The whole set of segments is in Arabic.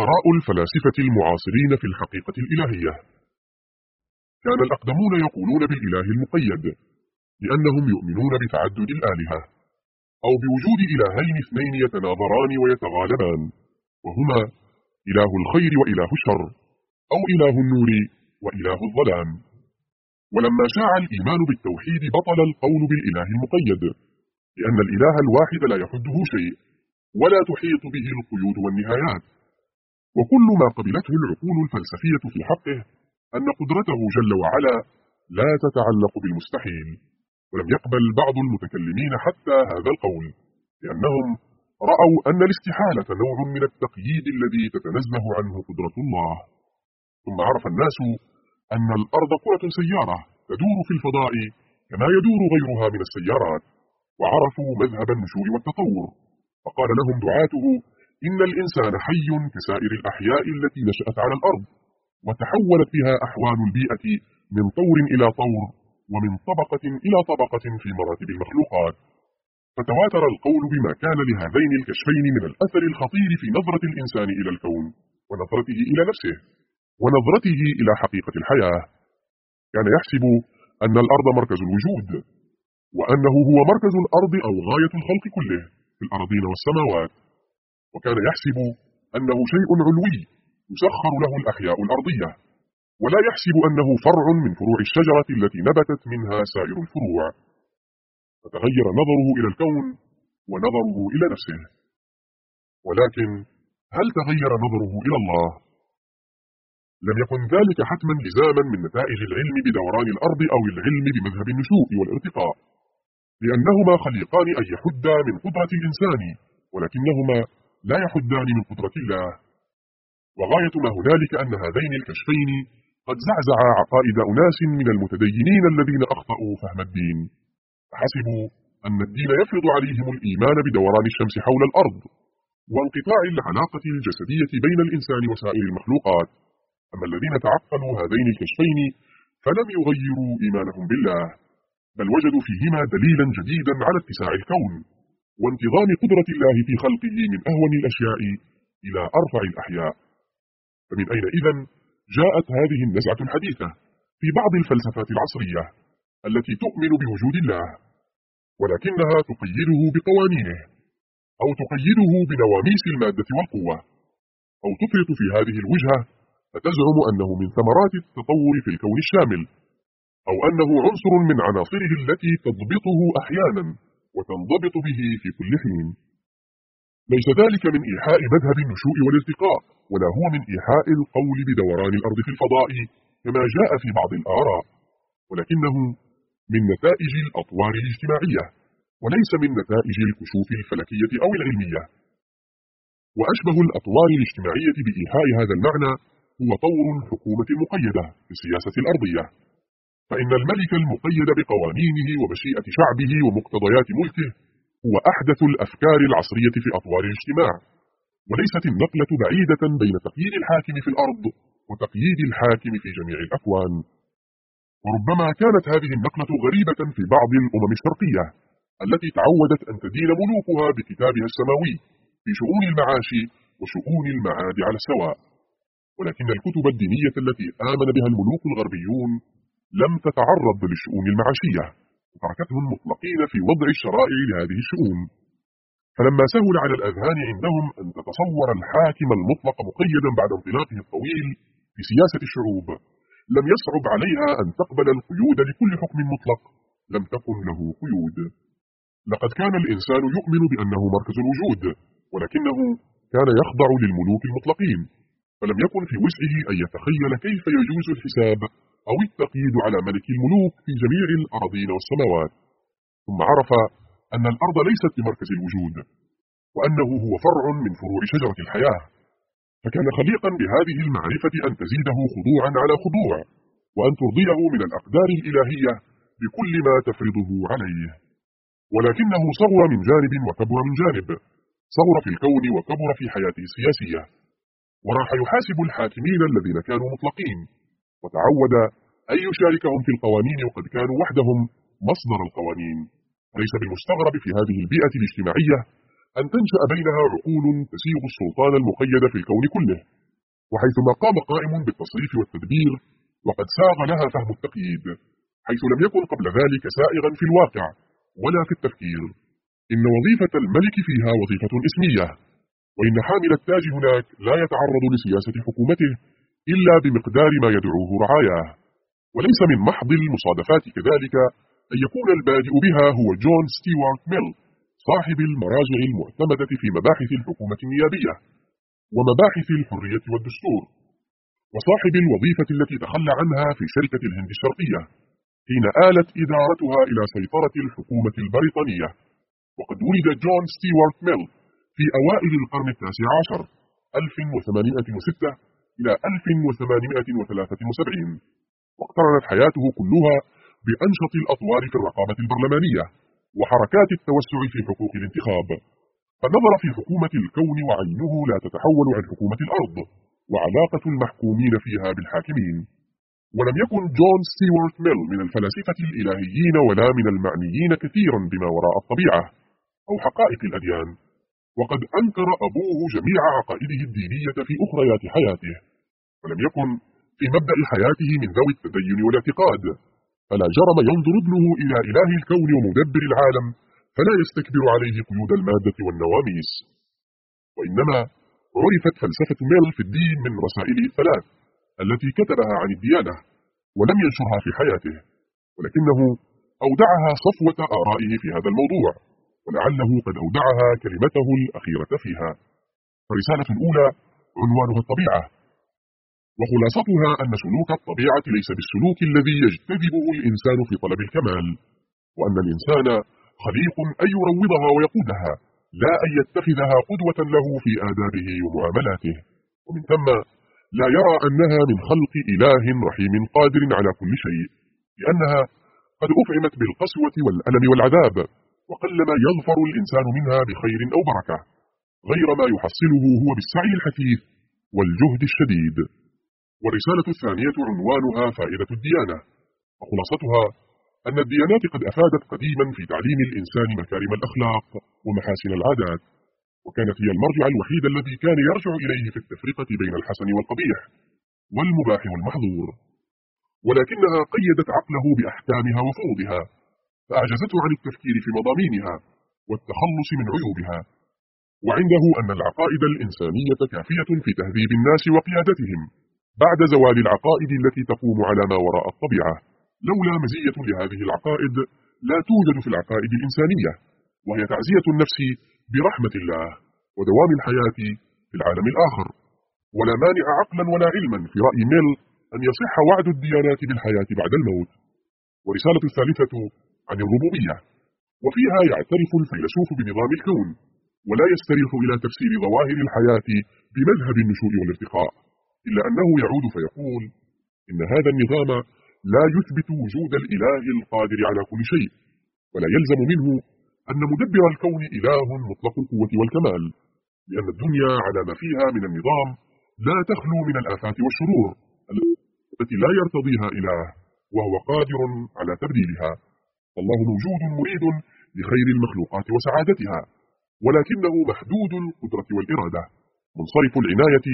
آراء الفلاسفة المعاصرين في الحقيقة الإلهية. كان الأقدمون يقولون بالإله المقيد لأنهم يؤمنون بتعدد الآلهة أو بوجود إلهين اثنين يتناظران ويتغالبان وهما إله الخير وإله الشر أو إله النور وإله الظلام. ولما شاع الإيمان بالتوحيد بطل القول بالإله المقيد لأن الإله الواحد لا يحده شيء ولا تحيط به القيود والنهايات. وكل ما قبلته العقول الفلسفية في حقه أن قدرته جل وعلا لا تتعلق بالمستحيل ولم يقبل بعض المتكلمين حتى هذا القول لأنهم رأوا أن الاستحالة نوع من التقييد الذي تتنزه عنه قدرة الله. ثم عرف الناس أن الأرض كرة سيارة تدور في الفضاء كما يدور غيرها من السيارات وعرفوا مذهب النشوء والتطور فقال لهم دعاته إن الإنسان حي كسائر الأحياء التي نشأت على الأرض وتحولت بها أحوال البيئة من طور إلى طور ومن طبقة إلى طبقة في مراتب المخلوقات فتواتر القول بما كان لهذين الكشفين من الأثر الخطير في نظرة الإنسان إلى الكون ونظرته إلى نفسه ونظرته إلى حقيقة الحياة كان يحسب أن الأرض مركز الوجود وأنه هو مركز الأرض أو غاية الخلق كله في الأرضين والسماوات وكان يحسب أنه شيء علوي يسخر له الأحياء الأرضية ولا يحسب أنه فرع من فروع الشجرة التي نبتت منها سائر الفروع فتغير نظره إلى الكون ونظره إلى نفسه ولكن هل تغير نظره إلى الله؟ لم يكن ذلك حتما لزاما من نتائج العلم بدوران الأرض أو العلم بمذهب النشوء والارتقاء لأنهما خليقان أن يحدا من قدرة الإنسان ولكنهما لا يحدان من قدرة الله. وغاية ما هنالك أن هذين الكشفين قد زعزعا عقائد أناس من المتدينين الذين أخطأوا فهم الدين. فحسبوا أن الدين يفرض عليهم الإيمان بدوران الشمس حول الأرض وانقطاع العلاقة الجسدية بين الإنسان وسائر المخلوقات. أما الذين تعقلوا هذين الكشفين فلم يغيروا إيمانهم بالله بل وجدوا فيهما دليلا جديدا على اتساع الكون. وانتظام قدرة الله في خلقه من أهون الأشياء إلى أرفع الأحياء. فمن أين إذن جاءت هذه النزعة الحديثة في بعض الفلسفات العصرية التي تؤمن بوجود الله ولكنها تقيده بقوانينه أو تقيده بنواميس المادة والقوة أو تفرط في هذه الوجهة فتزعم أنه من ثمرات التطور في الكون الشامل أو أنه عنصر من عناصره التي تضبطه أحيانا. وتنضبط به في كل حين. ليس ذلك من إيحاء مذهب النشوء والارتقاء ولا هو من إيحاء القول بدوران الأرض في الفضاء كما جاء في بعض الآراء. ولكنه من نتائج الأطوار الاجتماعية وليس من نتائج الكشوف الفلكية أو العلمية. وأشبه الأطوار الاجتماعية بإيحاء هذا المعنى هو طور الحكومة المقيدة في السياسة الأرضية. فإن الملك المقيد بقوانينه ومشيئة شعبه ومقتضيات ملكه هو أحدث الأفكار العصرية في أطوار الاجتماع وليست النقلة بعيدة بين تقييد الحاكم في الأرض وتقييد الحاكم في جميع الأكوان. وربما كانت هذه النقلة غريبة في بعض الأمم الشرقية التي تعودت أن تدين ملوكها بكتابها السماوي في شؤون المعاش وشؤون المعاد على السواء. ولكن الكتب الدينية التي آمن بها الملوك الغربيون لم تتعرض للشؤون المعاشية وتركتهم مطلقين في وضع الشرائع لهذه الشؤون. فلما سهل على الأذهان عندهم أن تتصور الحاكم المطلق مقيدا بعد انطلاقه الطويل في سياسة الشعوب لم يصعب عليها أن تقبل القيود لكل حكم مطلق لم تكن له قيود. لقد كان الإنسان يؤمن بأنه مركز الوجود ولكنه كان يخضع للملوك المطلقين فلم يكن في وسعه أن يتخيل كيف يجوز الحساب. أو التقييد على ملك الملوك في جميع الأراضين والسماوات. ثم عرف أن الأرض ليست بمركز الوجود وأنه هو فرع من فروع شجرة الحياة. فكان خليقا بهذه المعرفة أن تزيده خضوعا على خضوع وأن ترضيه من الأقدار الإلهية بكل ما تفرضه عليه. ولكنه صغر من جانب وكبر من جانب صغر في الكون وكبر في حياته السياسية وراح يحاسب الحاكمين الذين كانوا مطلقين. وتعود أن يشاركهم في القوانين وقد كانوا وحدهم مصدر القوانين. ليس بالمستغرب في هذه البيئة الاجتماعية أن تنشأ بينها عقول تسيغ السلطان المقيد في الكون كله وحيثما قام قائم بالتصريف والتدبير وقد ساغ لها فهم التقييد حيث لم يكن قبل ذلك سائغا في الواقع ولا في التفكير. إن وظيفة الملك فيها وظيفة اسمية وإن حامل التاج هناك لا يتعرض لسياسة حكومته إلا بمقدار ما يدعوه رعاياه. وليس من محض المصادفات كذلك أن يكون البادئ بها هو جون ستيوارت ميل صاحب المراجع المعتمدة في مباحث الحكومة النيابية ومباحث الحرية والدستور وصاحب الوظيفة التي تخلى عنها في شركة الهند الشرقية حين آلت إدارتها إلى سيطرة الحكومة البريطانية. وقد ولد جون ستيوارت ميل في أوائل القرن التاسع عشر 1806 إلى 1873 واقترنت حياته كلها بأنشط الأطوار في الرقابة البرلمانية وحركات التوسع في حقوق الانتخاب. فنظر في حكومة الكون وعينه لا تتحول عن حكومة الأرض وعلاقة المحكومين فيها بالحاكمين. ولم يكن جون ستيوارت ميل من الفلاسفة الإلهيين ولا من المعنيين كثيرا بما وراء الطبيعة أو حقائق الأديان. وقد أنكر أبوه جميع عقائده الدينية في أخريات حياته ولم يكن في مبدأ حياته من ذوي التدين والاعتقاد فلا جرم ينظر ابنه إلى إله الكون ومدبر العالم فلا يستكبر عليه قيود المادة والنواميس. وإنما عرفت فلسفة ميل في الدين من رسائله الثلاث التي كتبها عن الديانة ولم ينشرها في حياته ولكنه أودعها صفوة آرائه في هذا الموضوع. ولعله قد أودعها كلمته الأخيرة فيها. الرسالة الأولى عنوانها الطبيعة. وخلاصتها أن سلوك الطبيعة ليس بالسلوك الذي يجتذبه الإنسان في طلب الكمال وأن الإنسان خليق أن يروضها ويقودها لا أن يتخذها قدوة له في آدابه ومعاملاته. ومن ثم لا يرى أنها من خلق إله رحيم قادر على كل شيء لأنها قد أفعمت بالقسوة والألم والعذاب. وقلما يظفر الإنسان منها بخير أو بركة غير ما يحصله هو بالسعي الحثيث والجهد الشديد. والرسالة الثانية عنوانها فائدة الديانة وخلاصتها أن الديانات قد أفادت قديما في تعليم الإنسان مكارم الأخلاق ومحاسن العادات وكانت هي المرجع الوحيد الذي كان يرجع إليه في التفرقة بين الحسن والقبيح والمباح والمحظور ولكنها قيدت عقله بأحكامها وفروضها. فأعجزته عن التفكير في مضامينها والتخلص من عيوبها وعنده أن العقائد الإنسانية كافية في تهذيب الناس وقيادتهم بعد زوال العقائد التي تقوم على ما وراء الطبيعة لولا مزية لهذه العقائد لا توجد في العقائد الإنسانية وهي تعزية النفس برحمة الله ودوام الحياة في العالم الآخر. ولا مانع عقلا ولا علما في رأي ميل أن يصح وعد الديانات بالحياة بعد الموت. ورسالة الثالثة عن الربوبية. وفيها يعترف الفيلسوف بنظام الكون ولا يستريح إلى تفسير ظواهر الحياة بمذهب النشوء والارتقاء إلا أنه يعود فيقول إن هذا النظام لا يثبت وجود الإله القادر على كل شيء ولا يلزم منه أن مدبر الكون إله مطلق القوة والكمال لأن الدنيا على ما فيها من النظام لا تخلو من الآفات والشرور التي لا يرتضيها إله وهو قادر على تبديلها. فالله موجود مريد لخير المخلوقات وسعادتها ولكنه محدود القدرة والإرادة منصرف العناية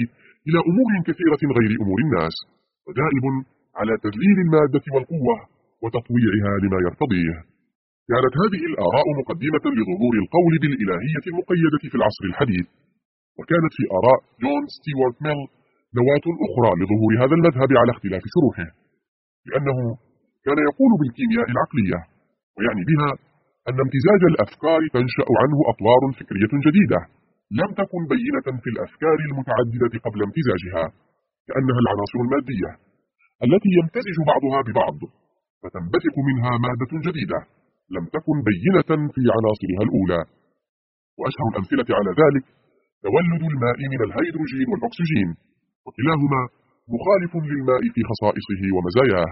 إلى أمور كثيرة غير أمور الناس ودائب على تذليل المادة والقوة وتطويعها لما يرتضيه. كانت هذه الآراء مقدمة لظهور القول بالإلهية المقيدة في العصر الحديث وكانت في آراء جون ستيوارت ميل نواة أخرى لظهور هذا المذهب على اختلاف شروحه لأنه كان يقول بالكيمياء العقلية ويعني بها أن امتزاج الأفكار تنشأ عنه أطوار فكرية جديدة لم تكن بينة في الأفكار المتعددة قبل امتزاجها كأنها العناصر المادية التي يمتزج بعضها ببعض فتنبثق منها مادة جديدة لم تكن بينة في عناصرها الأولى. وأشهر الأمثلة على ذلك تولد الماء من الهيدروجين والأكسجين وكلاهما مخالف للماء في خصائصه ومزاياه.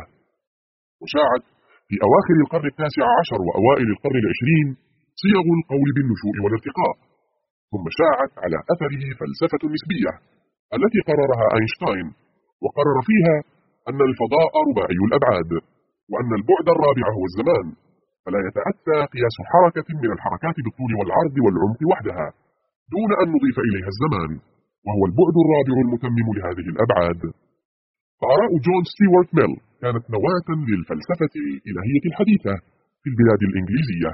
وشاعت في أواخر القرن التاسع عشر وأوائل القرن العشرين صيغ القول بالنشوء والارتقاء ثم شاعت على أثره فلسفة النسبية التي قررها أينشتاين وقرر فيها أن الفضاء رباعي الأبعاد وأن البعد الرابع هو الزمان فلا يتأتى قياس حركة من الحركات بالطول والعرض والعمق وحدها دون أن نضيف إليها الزمان وهو البعد الرابع المتمم لهذه الأبعاد. فآراء جون ستيوارت ميل كانت نواة للفلسفة الإلهية الحديثة في البلاد الإنجليزية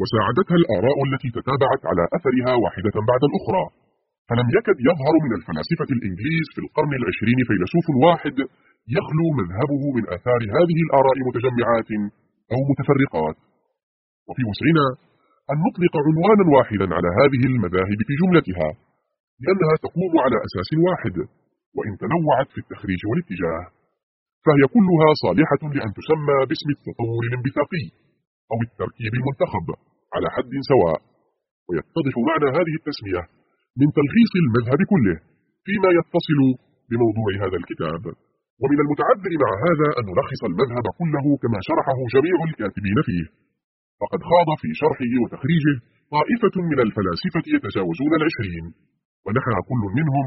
وساعدتها الآراء التي تتابعت على أثرها واحدة بعد الأخرى. فلم يكد يظهر من الفلاسفة الإنجليز في القرن العشرين فيلسوف واحد يخلو مذهبه من آثار هذه الآراء متجمعات أو متفرقات. وفي وسعنا أن نطلق عنوانا واحدا على هذه المذاهب في جملتها لأنها تقوم على أساس واحد. وإن تنوعت في التخريج والاتجاه فهي كلها صالحة لأن تسمى باسم التطور الانبثاقي أو التركيب المنتخب على حد سواء ويتضح معنى هذه التسمية من تلخيص المذهب كله فيما يتصل بموضوع هذا الكتاب. ومن المتعذر مع هذا أن نلخص المذهب كله كما شرحه جميع الكاتبين فيه. فقد خاض في شرحه وتخريجه طائفة من الفلاسفة يتجاوزون العشرين ونحى كل منهم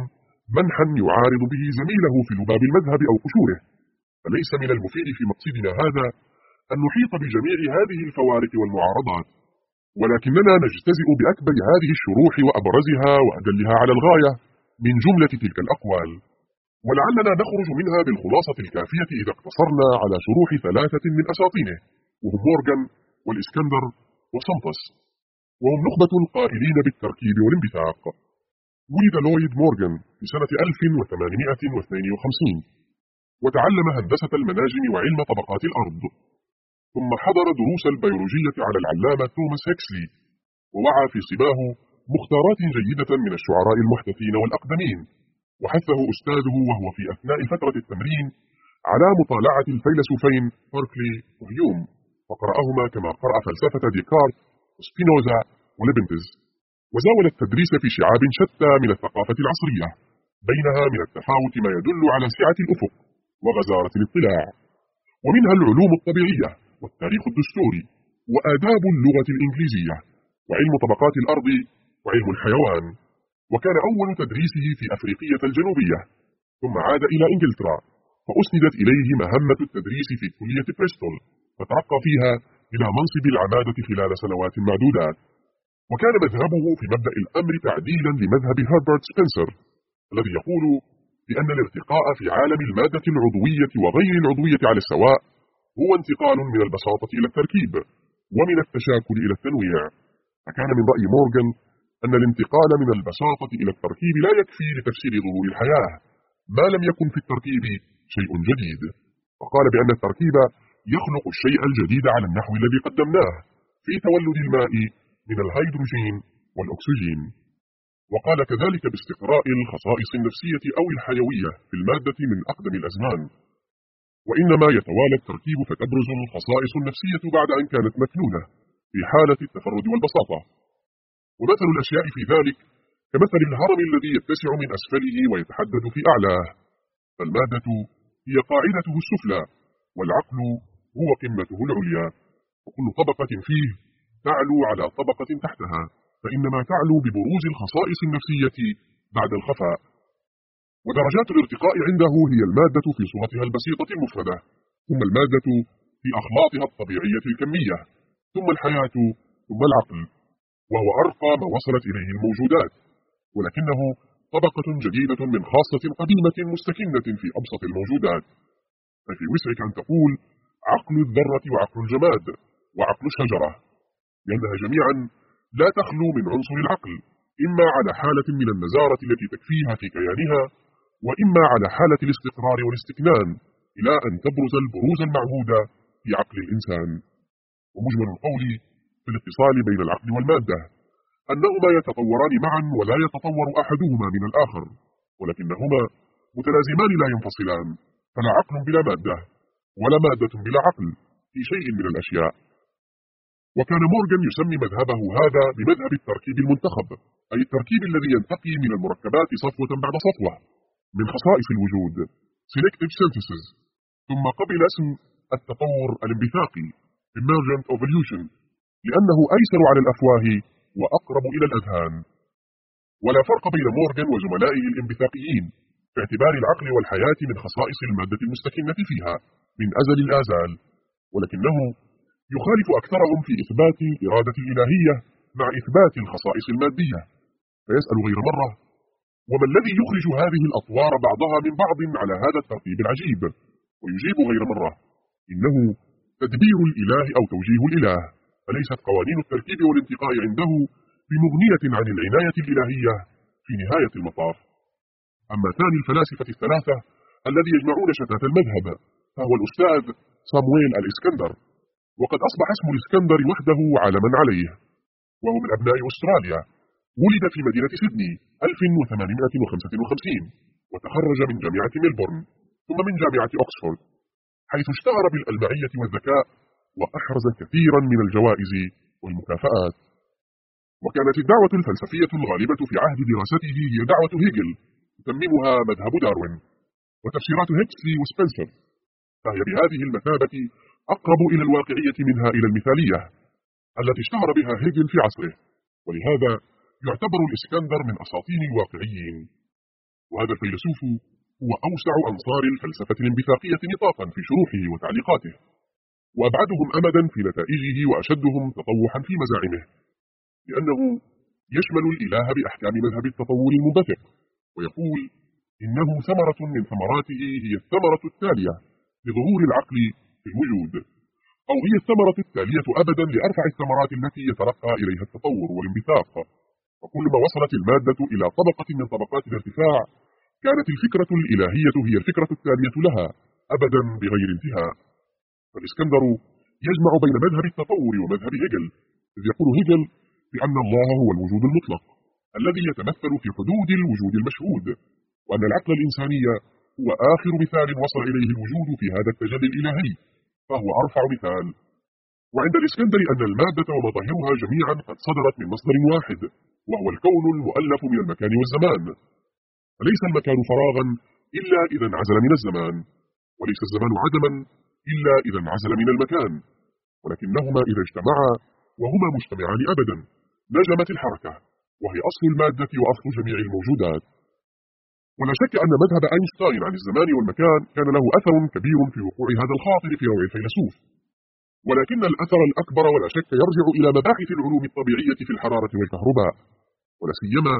منحا يعارض به زميله في لباب المذهب أو قشوره. فليس من المفيد في مقصدنا هذا أن نحيط بجميع هذه الفوارق والمعارضات ولكننا نجتزئ بأكبر هذه الشروح وأبرزها وأدلها على الغاية من جملة تلك الأقوال. ولعلنا نخرج منها بالخلاصة الكافية إذا اقتصرنا على شروح ثلاثة من أساطينه وهم مورغان والإسكندر وسمطس وهم نخبة القائلين بالتركيب والانبثاق. ولد لويد مورغان في سنة 1852 وتعلم هندسة المناجم وعلم طبقات الأرض. ثم حضر دروس البيولوجية على العلامة توماس هيكسلي ووعى في صباه مختارات جيدة من الشعراء المحدثين والأقدمين وحثه أستاذه وهو في أثناء فترة التمرين على مطالعة الفيلسوفين باركلي وهيوم وقرأهما كما قرأ فلسفة ديكارت وسبينوزا وليبنتز. وزاول التدريس في شعاب شتى من الثقافة العصرية بينها من التفاوت ما يدل على سعة الأفق وغزارة الاطلاع. ومنها العلوم الطبيعية والتاريخ الدستوري وآداب اللغة الإنجليزية وعلم طبقات الأرض وعلم الحيوان. وكان أول تدريسه في أفريقية الجنوبية ثم عاد إلى إنجلترا فأسندت إليه مهمة التدريس في كلية بريستول فترقى فيها إلى منصب العمادة خلال سنوات معدودات. وكان مذهبه في مبدأ الأمر تعديلا لمذهب هربرت سبنسر الذي يقول بأن الارتقاء في عالم المادة العضوية وغير العضوية على السواء هو انتقال من البساطة إلى التركيب ومن التشاكل إلى التنويع. فكان من رأي مورغان أن الانتقال من البساطة إلى التركيب لا يكفي لتفسير ظهور الحياة ما لم يكن في التركيب شيء جديد. وقال بأن التركيب يخلق الشيء الجديد على النحو الذي قدمناه في تولد الماء من الهيدروجين والأكسجين. وقال كذلك باستقراء الخصائص النفسية أو الحيوية في المادة من أقدم الأزمان. وإنما يتوالى التركيب فتبرز الخصائص النفسية بعد أن كانت مكنونة في حالة التفرد والبساطة. ومثل الأشياء في ذلك كمثل الهرم الذي يتسع من أسفله ويتحدد في أعلاه. فالمادة هي قاعدته السفلى والعقل هو قمته العليا. وكل طبقة فيه تعلو على طبقة تحتها فإنما تعلو ببروز الخصائص النفسية بعد الخفاء. ودرجات الارتقاء عنده هي المادة في صورتها البسيطة المفردة ثم المادة في أخلاطها الطبيعية الكمية ثم الحياة ثم العقل وهو أرقى ما وصلت إليه الموجودات. ولكنه طبقة جديدة من خاصة قديمة مستكنة في أبسط الموجودات. ففي وسعك أن تقول عقل الذرة وعقل الجماد وعقل الشجرة. لأنها جميعا لا تخلو من عنصر العقل إما على حالة من النزارة التي تكفيها في كيانها وإما على حالة الاستقرار والاستكنان إلى أن تبرز البروز المعهود في عقل الإنسان. ومجمل القول في الاتصال بين العقل والمادة أنهما يتطوران معا ولا يتطور أحدهما من الآخر ولكنهما متلازمان لا ينفصلان. فلا عقل بلا مادة ولا مادة بلا عقل في شيء من الأشياء. وكان مورغان يسمي مذهبه هذا بمذهب التركيب المنتخب أي التركيب الذي ينتقي من المركبات صفوة بعد صفوة من خصائص الوجود Selective Synthesis ثم قبل اسم التطور الانبثاقي Emergent Evolution لأنه أيسر على الأفواه وأقرب إلى الأذهان. ولا فرق بين مورغان وزملائه الانبثاقيين في اعتبار العقل والحياة من خصائص المادة المستكنة فيها من أزل الآزال ولكنه يخالف أكثرهم في إثبات الإرادة الإلهية مع إثبات الخصائص المادية. فيسأل غير مرة وما الذي يخرج هذه الأطوار بعضها من بعض على هذا الترتيب العجيب؟ ويجيب غير مرة إنه تدبير الإله أو توجيه الإله فليست قوانين التركيب والانتقاء عنده بمغنية عن العناية الإلهية في نهاية المطاف. أما ثاني الفلاسفة الثلاثة الذين يجمعون شتات المذهب فهو الأستاذ صامويل الإسكندر. وقد أصبح اسم الإسكندر وحده علما عليه وهو من أبناء أستراليا. ولد في مدينة سيدني 1855 وتخرج من جامعة ميلبورن ثم من جامعة أكسفورد حيث اشتهر بالألمعية والذكاء وأحرز كثيرا من الجوائز والمكافآت. وكانت الدعوة الفلسفية الغالبة في عهد دراسته هي دعوة هيجل تتممها مذهب داروين وتفسيرات هيكسلي وسبنسر. فهي بهذه المثابة أقرب إلى الواقعية منها إلى المثالية التي اشتهر بها هيجل في عصره ولهذا يعتبر الإسكندر من أساطين الواقعيين. وهذا الفيلسوف هو أوسع أنصار الفلسفة الانبثاقية نطاقا في شروحه وتعليقاته وأبعدهم أمدا في نتائجه وأشدهم تطوحا في مزاعمه لأنه يشمل الإله بأحكام مذهب التطور المنبثق ويقول إنه ثمرة من ثمراته هي الثمرة التالية لظهور العقل في الوجود. أو هي الثمرة التالية أبدا لأرفع الثمرات التي يترقى إليها التطور والانبثاق. وكلما وصلت المادة إلى طبقة من طبقات الارتفاع كانت الفكرة الإلهية هي الفكرة التالية لها أبدا بغير انتهاء. فالإسكندر يجمع بين مذهب التطور ومذهب هيجل إذ يقول هيجل بأن الله هو الوجود المطلق الذي يتمثل في حدود الوجود المشهود وأن العقل الإنساني هو آخر مثال وصل إليه الوجود في هذا التجلي الإلهي. فهو أرفع مثال. وعند الإسكندر أن المادة ومظاهرها جميعا قد صدرت من مصدر واحد وهو الكون المؤلف من المكان والزمان. فليس المكان فراغا إلا إذا انعزل من الزمان وليس الزمان عدما إلا إذا انعزل من المكان. ولكنهما إذا اجتمعا وهما مجتمعان أبدا نجمت الحركة وهي أصل المادة وأصل جميع الموجودات. ولا شك أن مذهب أينشتاين عن الزمان والمكان كان له أثر كبير في وقوع هذا الخاطر في روع الفيلسوف. ولكن الأثر الأكبر ولا شك يرجع إلى مباحث العلوم الطبيعية في الحرارة والكهرباء. ولا سيما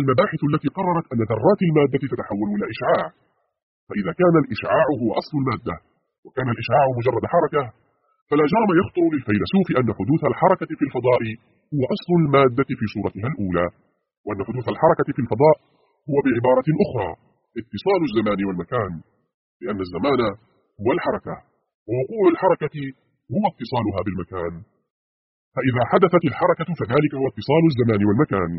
المباحث التي قررت أن ذرات المادة تتحول إلى إشعاع. فإذا كان الإشعاع هو أصل المادة وكان الإشعاع مجرد حركة فلا جرم يخطر للفيلسوف أن حدوث الحركة في الفضاء هو أصل المادة في صورتها الأولى. وأن حدوث الحركة في الفضاء هو بعبارة أخرى اتصال الزمان والمكان لأن الزمان هو الحركة ووقوع الحركة هو اتصالها بالمكان. فإذا حدثت الحركة فذلك هو اتصال الزمان والمكان.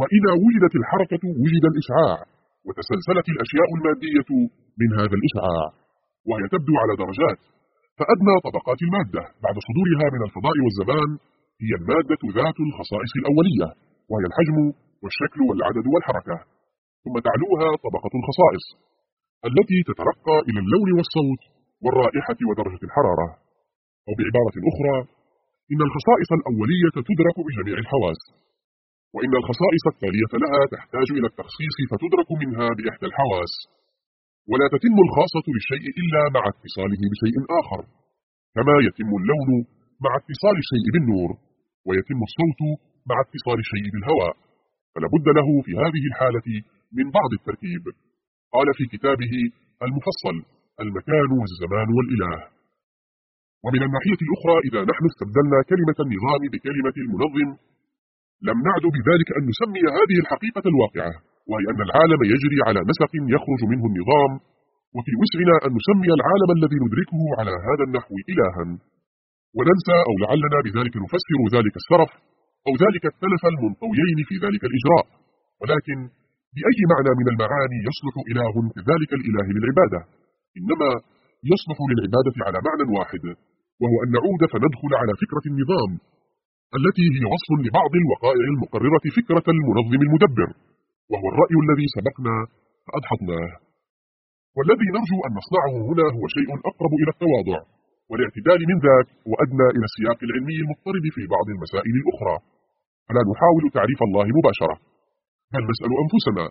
وإذا وجدت الحركة وجد الإشعاع وتسلسلت الأشياء المادية من هذا الإشعاع وهي تبدو على درجات. فأدنى طبقات المادة بعد صدورها من الفضاء والزمان هي المادة ذات الخصائص الأولية وهي الحجم والشكل والعدد والحركة. ثم تعلوها طبقة الخصائص التي تترقى إلى اللون والصوت والرائحة ودرجة الحرارة. أو بعبارة أخرى إن الخصائص الأولية تدرك بجميع الحواس وإن الخصائص التالية لها تحتاج إلى التخصيص فتدرك منها بإحدى الحواس. ولا تتم الخاصة للشيء إلا مع اتصاله بشيء آخر كما يتم اللون مع اتصال الشيء بالنور ويتم الصوت مع اتصال الشيء بالهواء. فلا بد له في هذه الحالة من بعض التركيب. قال في كتابه المفصل المكان والزمان والإله. ومن الناحية الأخرى إذا نحن استبدلنا كلمة النظام بكلمة المنظم لم نعد بذلك أن نسمي هذه الحقيقة الواقعة وهي أن العالم يجري على نسق يخرج منه النظام وفي وسعنا أن نسمي العالم الذي ندركه على هذا النحو إلها. وننسى أو لعلنا بذلك نفسر ذلك السرف أو ذلك التلف المنطويين في ذلك الإجراء. ولكن بأي معنى من المعاني يصلح إله كذلك الإله للعبادة؟ إنما يصلح للعبادة على معنى واحد وهو أن نعود فندخل على فكرة النظام التي هي وصف لبعض الوقائع المقررة فكرة المنظم المدبر وهو الرأي الذي سبقنا فأدحضناه والذي نرجو أن نصنعه هنا هو شيء أقرب إلى التواضع والاعتدال من ذاك وأدنى إلى السياق العلمي المضطرب في بعض المسائل الأخرى. فلا نحاول تعريف الله مباشرة. بل نسأل أنفسنا؟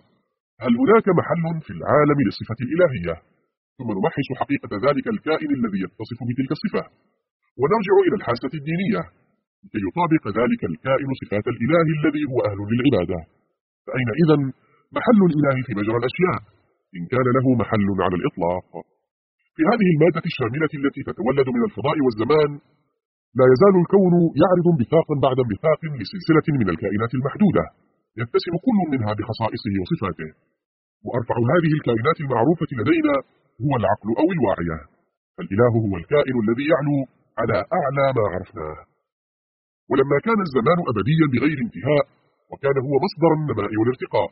هل هناك محل في العالم للصفة الإلهية؟ ثم نمحص حقيقة ذلك الكائن الذي يتصف بتلك الصفة. ونرجع إلى الحاسة الدينية. لكي يطابق ذلك الكائن صفات الإله الذي هو أهل للعبادة. فأين إذن محل الإله في مجرى الأشياء؟ إن كان له محل على الإطلاق. في هذه المادة الشاملة التي تتولد من الفضاء والزمان لا يزال الكون يعرض انبثاقا بعد انبثاق لسلسلة من الكائنات المحدودة يتسم كل منها بخصائصه وصفاته. وأرفع هذه الكائنات المعروفة لدينا هو العقل أو الواعية. فالإله هو الكائن الذي يعلو على أعلى ما عرفناه ولما كان الزمان أبديا بغير انتهاء وكان هو مصدر النماء والارتقاء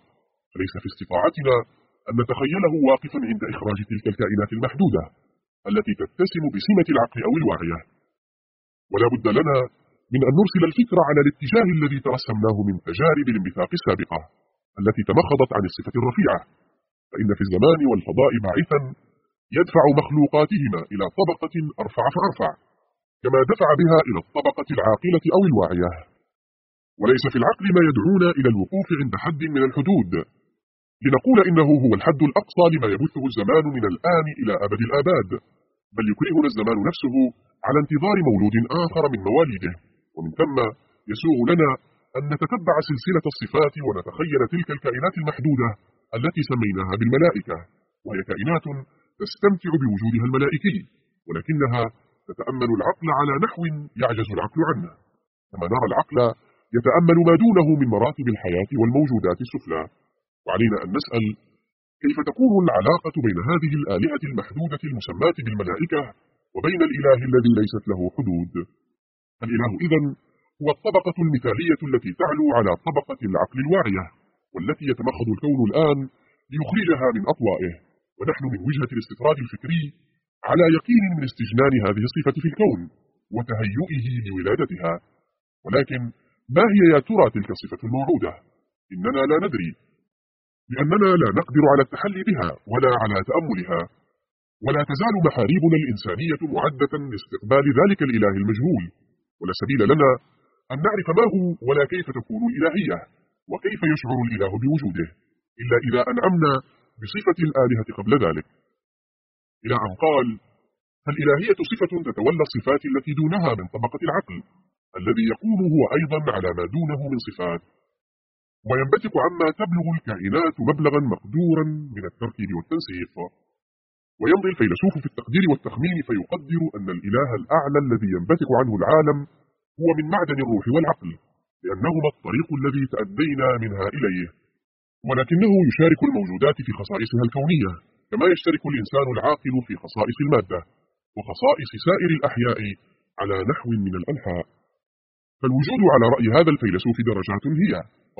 فليس في استطاعتنا أن نتخيله واقفا عند إخراج تلك الكائنات المحدودة التي تتسم بسمة العقل أو الواعية. ولا بد لنا من أن نرسل الفكر على الاتجاه الذي ترسمناه من تجارب الانبثاق السابقة التي تمخضت عن الصفة الرفيعة. فإن في الزمان والفضاء باعثا يدفع مخلوقاتهما إلى طبقة أرفع فأرفع كما دفع بها إلى الطبقة العاقلة أو الواعية. وليس في العقل ما يدعونا إلى الوقوف عند حد من الحدود. لنقول إنه هو الحد الأقصى لما يبثه الزمان من الآن إلى أبد الآباد. بل يكرهنا الزمان نفسه على انتظار مولود آخر من مواليده. ومن ثم يسوغ لنا أن نتتبع سلسلة الصفات ونتخيل تلك الكائنات المحدودة التي سميناها بالملائكة. وهي كائنات تستمتع بوجودها الملائكي ولكنها تتأمل العقل على نحو يعجز العقل عنه كما نرى العقل يتأمل ما دونه من مراتب الحياة والموجودات السفلى. وعلينا أن نسأل كيف تكون العلاقة بين هذه الآلهة المحدودة المسماة بالملائكة وبين الإله الذي ليست له حدود؟ الإله إذن هو الطبقة المثالية التي تعلو على طبقة العقل الواعية والتي يتمخض الكون الآن ليخرجها من أطوائه. ونحن من وجهة الاستطراد الفكري على يقين من استجنان هذه الصفة في الكون وتهيئه لولادتها. ولكن ما هي يا ترى تلك الصفة الموعودة؟ إننا لا ندري. لأننا لا نقدر على التحلي بها ولا على تأملها. ولا تزال محاريبنا الإنسانية معدة لاستقبال ذلك الإله المجهول. ولا سبيل لنا أن نعرف ما هو ولا كيف تكون الإلهية وكيف يشعر الإله بوجوده إلا إذا أنعمنا بصفة الآلهة قبل ذلك. إلى أن قال فالإلهية صفة تتولى الصفات التي دونها من طبقة العقل الذي يقوم هو أيضا على ما دونه من صفات. وينبثق عما تبلغ الكائنات مبلغا مقدورا من التركيب والتنسيق. ويمضي الفيلسوف في التقدير والتخمين فيقدر أن الإله الأعلى الذي ينبثق عنه العالم هو من معدن الروح والعقل لأنهما الطريق الذي تأدينا منها إليه. ولكنه يشارك الموجودات في خصائصها الكونية كما يشترك الإنسان العاقل في خصائص المادة وخصائص سائر الأحياء على نحو من الأنحاء. فالوجود على رأي هذا الفيلسوف درجات هي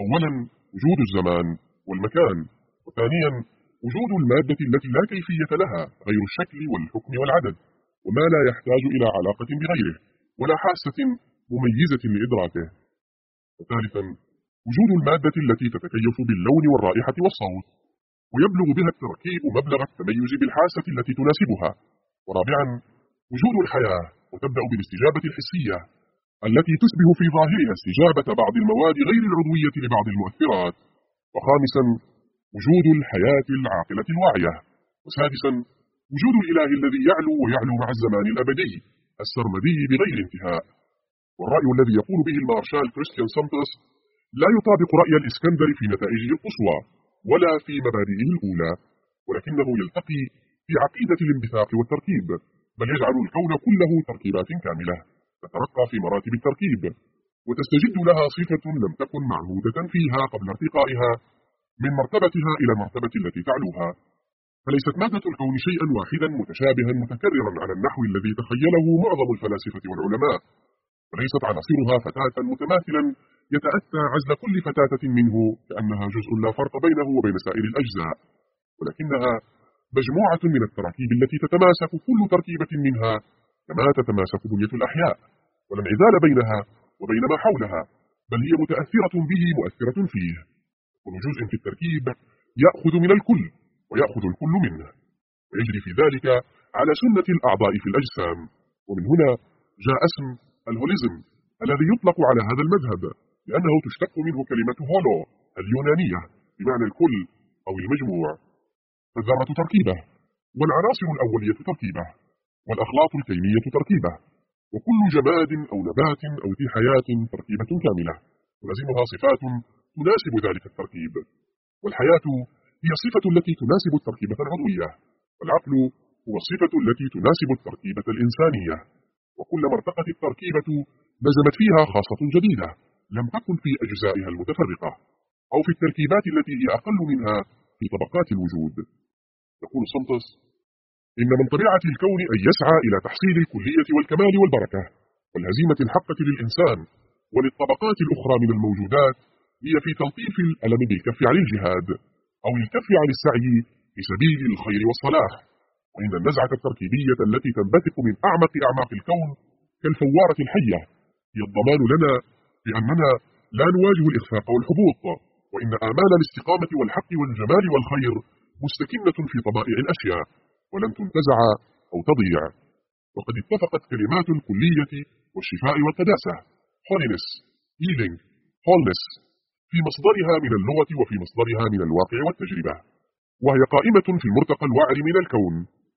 أولا وجود الزمان والمكان وثانيا وجود المادة التي لا كيفية لها غير الشكل والحكم والعدد وما لا يحتاج إلى علاقة بغيره ولا حاسة مميزة لإدراكه. وثالثا وجود المادة التي تتكيف باللون والرائحة والصوت ويبلغ بها التركيب مبلغ التميز بالحاسة التي تناسبها. ورابعا وجود الحياة وتبدأ بالاستجابة الحسية. التي تشبه في ظاهرها استجابة بعض المواد غير العضوية لبعض المؤثرات. وخامسا وجود الحياة العاقلة الواعية. وسادسا وجود الإله الذي يعلو ويعلو مع الزمان الأبدي السرمدي بغير انتهاء. والرأي الذي يقول به المارشال كريستيان سمتس لا يطابق رأي الإسكندر في نتائجه القصوى ولا في مبادئه الأولى ولكنه يلتقي في عقيدة الانبثاق والتركيب بل يجعل الكون كله تركيبات كاملة. تترقى في مراتب التركيب. وتستجد لها صفة لم تكن معهودة فيها قبل ارتقائها من مرتبتها إلى المرتبة التي تعلوها. فليست مادة الكون شيئا واحدا متشابها متكررا على النحو الذي تخيله معظم الفلاسفة والعلماء. وليست عناصرها فتاة متماثلا يتأتى عزل كل فتاة منه كأنها جزء لا فرق بينه وبين سائر الأجزاء. ولكنها مجموعة من التراكيب التي تتماسك كل تركيبة منها كما تتماسك بنية الأحياء. ولا انعزال بينها وبين ما حولها بل هي متأثرة به مؤثرة فيه. كل جزء في التركيب يأخذ من الكل ويأخذ الكل منه. ويجري في ذلك على سنة الأعضاء في الأجسام. ومن هنا جاء اسم الهوليزم الذي يطلق على هذا المذهب لأنه تشتق منه كلمة هولو اليونانية بمعنى الكل أو المجموع. فالذرة تركيبة والعناصر الأولية تركيبة والأخلاط الكيمية تركيبة. وكل جماد أو نبات أو ذي حياة تركيبة كاملة تلازمها صفات تناسب ذلك التركيب. والحياة هي الصفة التي تناسب التركيبة العضوية والعقل هو الصفة التي تناسب التركيبة الإنسانية. وكلما ارتقت التركيبة نزمت فيها خاصة جديدة لم تكن في أجزائها المتفرقة أو في التركيبات التي هي أقل منها في طبقات الوجود. يقول سنتس إن من طبيعة الكون أن يسعى إلى تحصيل الكلية والكمال والبركة والهزيمة الحقة للإنسان وللطبقات الأخرى من الموجودات هي في تلطيف الألم بالكف عن الجهاد أو الكف عن السعي في سبيل الخير والصلاح. وإن النزعة التركيبية التي تنبثق من أعمق أعماق الكون كالفوارة الحية هي الضمان لنا بأننا لا نواجه الإخفاق والحبوط وإن آمال الاستقامة والحق والجمال والخير مستكنة في طبائع الأشياء. ولن تنتزع أو تضيع. وقد اتفقت كلمات الكلية والشفاء والقداسة holiness healing wholeness. في مصدرها من اللغة وفي مصدرها من الواقع والتجربة. وهي قائمة في المرتقى الوعر من الكون.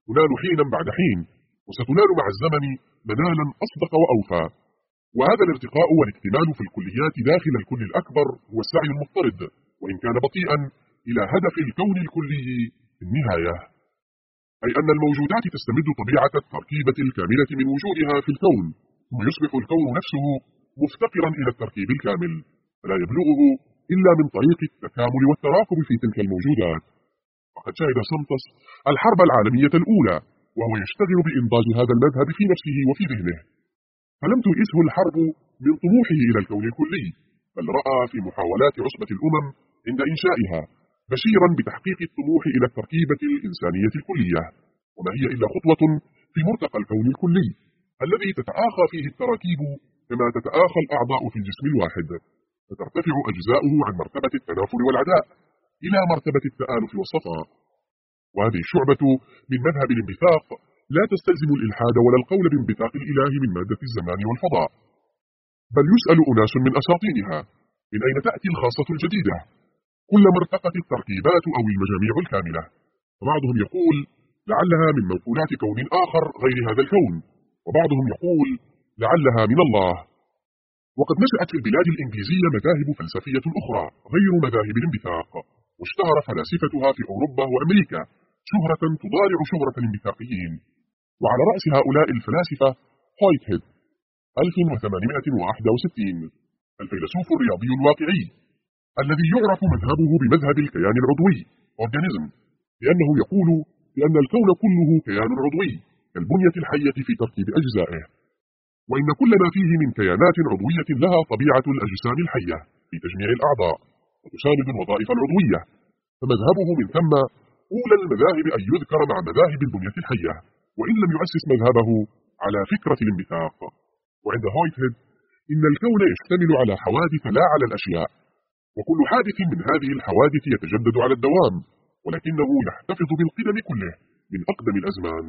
تنال حينا بعد حين. وستنال مع الزمن منالا أصدق وأوفى. وهذا الارتقاء والاكتمال في الكليات داخل الكل الأكبر هو السعي المضطرد. وإن كان بطيئا إلى هدف الكون الكلي في النهاية. أي أن الموجودات تستمد طبيعة التركيبة الكاملة من وجودها في الكون ثم يصبح الكون نفسه مفتقرا إلى التركيب الكامل فلا يبلغه إلا من طريق التكامل والتراكب في تلك الموجودات. وقد شهد سمتس الحرب العالمية الأولى وهو يشتغل بإنضاج هذا المذهب في نفسه وفي ذهنه. فلم تيئسه الحرب من طموحه إلى الكون الكلي بل رأى في محاولات عصبة الأمم عند إنشائها. بشيرا بتحقيق الطموح إلى التركيبة الإنسانية الكلية. وما هي إلا خطوة في مرتقى الكون الكلي الذي تتآخى فيه التراكيب كما تتآخى الأعضاء في الجسم الواحد. فترتفع أجزاؤه عن مرتبة التنافر والعداء إلى مرتبة التآلف والصفاء. وهذه الشعبة من مذهب الانبثاق لا تستلزم الإلحاد ولا القول بانبثاق الإله من مادة الزمان والفضاء بل يسأل أناس من أساطينها من أين تأتي الخاصة الجديدة؟ كلما ارتقت التركيبات أو المجاميع الكاملة. وبعضهم يقول لعلها من منقولات كون آخر غير هذا الكون. وبعضهم يقول لعلها من الله. وقد نشأت في البلاد الإنجليزية مذاهب فلسفية أخرى غير مذاهب الانبثاق واشتهر فلاسفتها في أوروبا وأمريكا شهرة تضارع شهرة الانبثاقيين. وعلى رأس هؤلاء الفلاسفة هويت هيد 1861 الفيلسوف الرياضي الواقعي. الذي يعرف مذهبه بمذهب الكيان العضوي organism لأنه يقول بأن الكون كله كيان عضوي كالبنية الحية في ترتيب أجزائه. وإن كل ما فيه من كيانات عضوية لها طبيعة الأجسام الحية في تجميع الأعضاء وتساند الوظائف العضوية. فمذهبه من ثم أولى المذاهب أن يذكر مع مذاهب البنية الحية وإن لم يؤسس مذهبه على فكرة الانبثاق. وعند هويتهيد إن الكون يشتمل على حوادث لا على الأشياء. وكل حادث من هذه الحوادث يتجدد على الدوام ولكنه يحتفظ بالقدم كله من أقدم الأزمان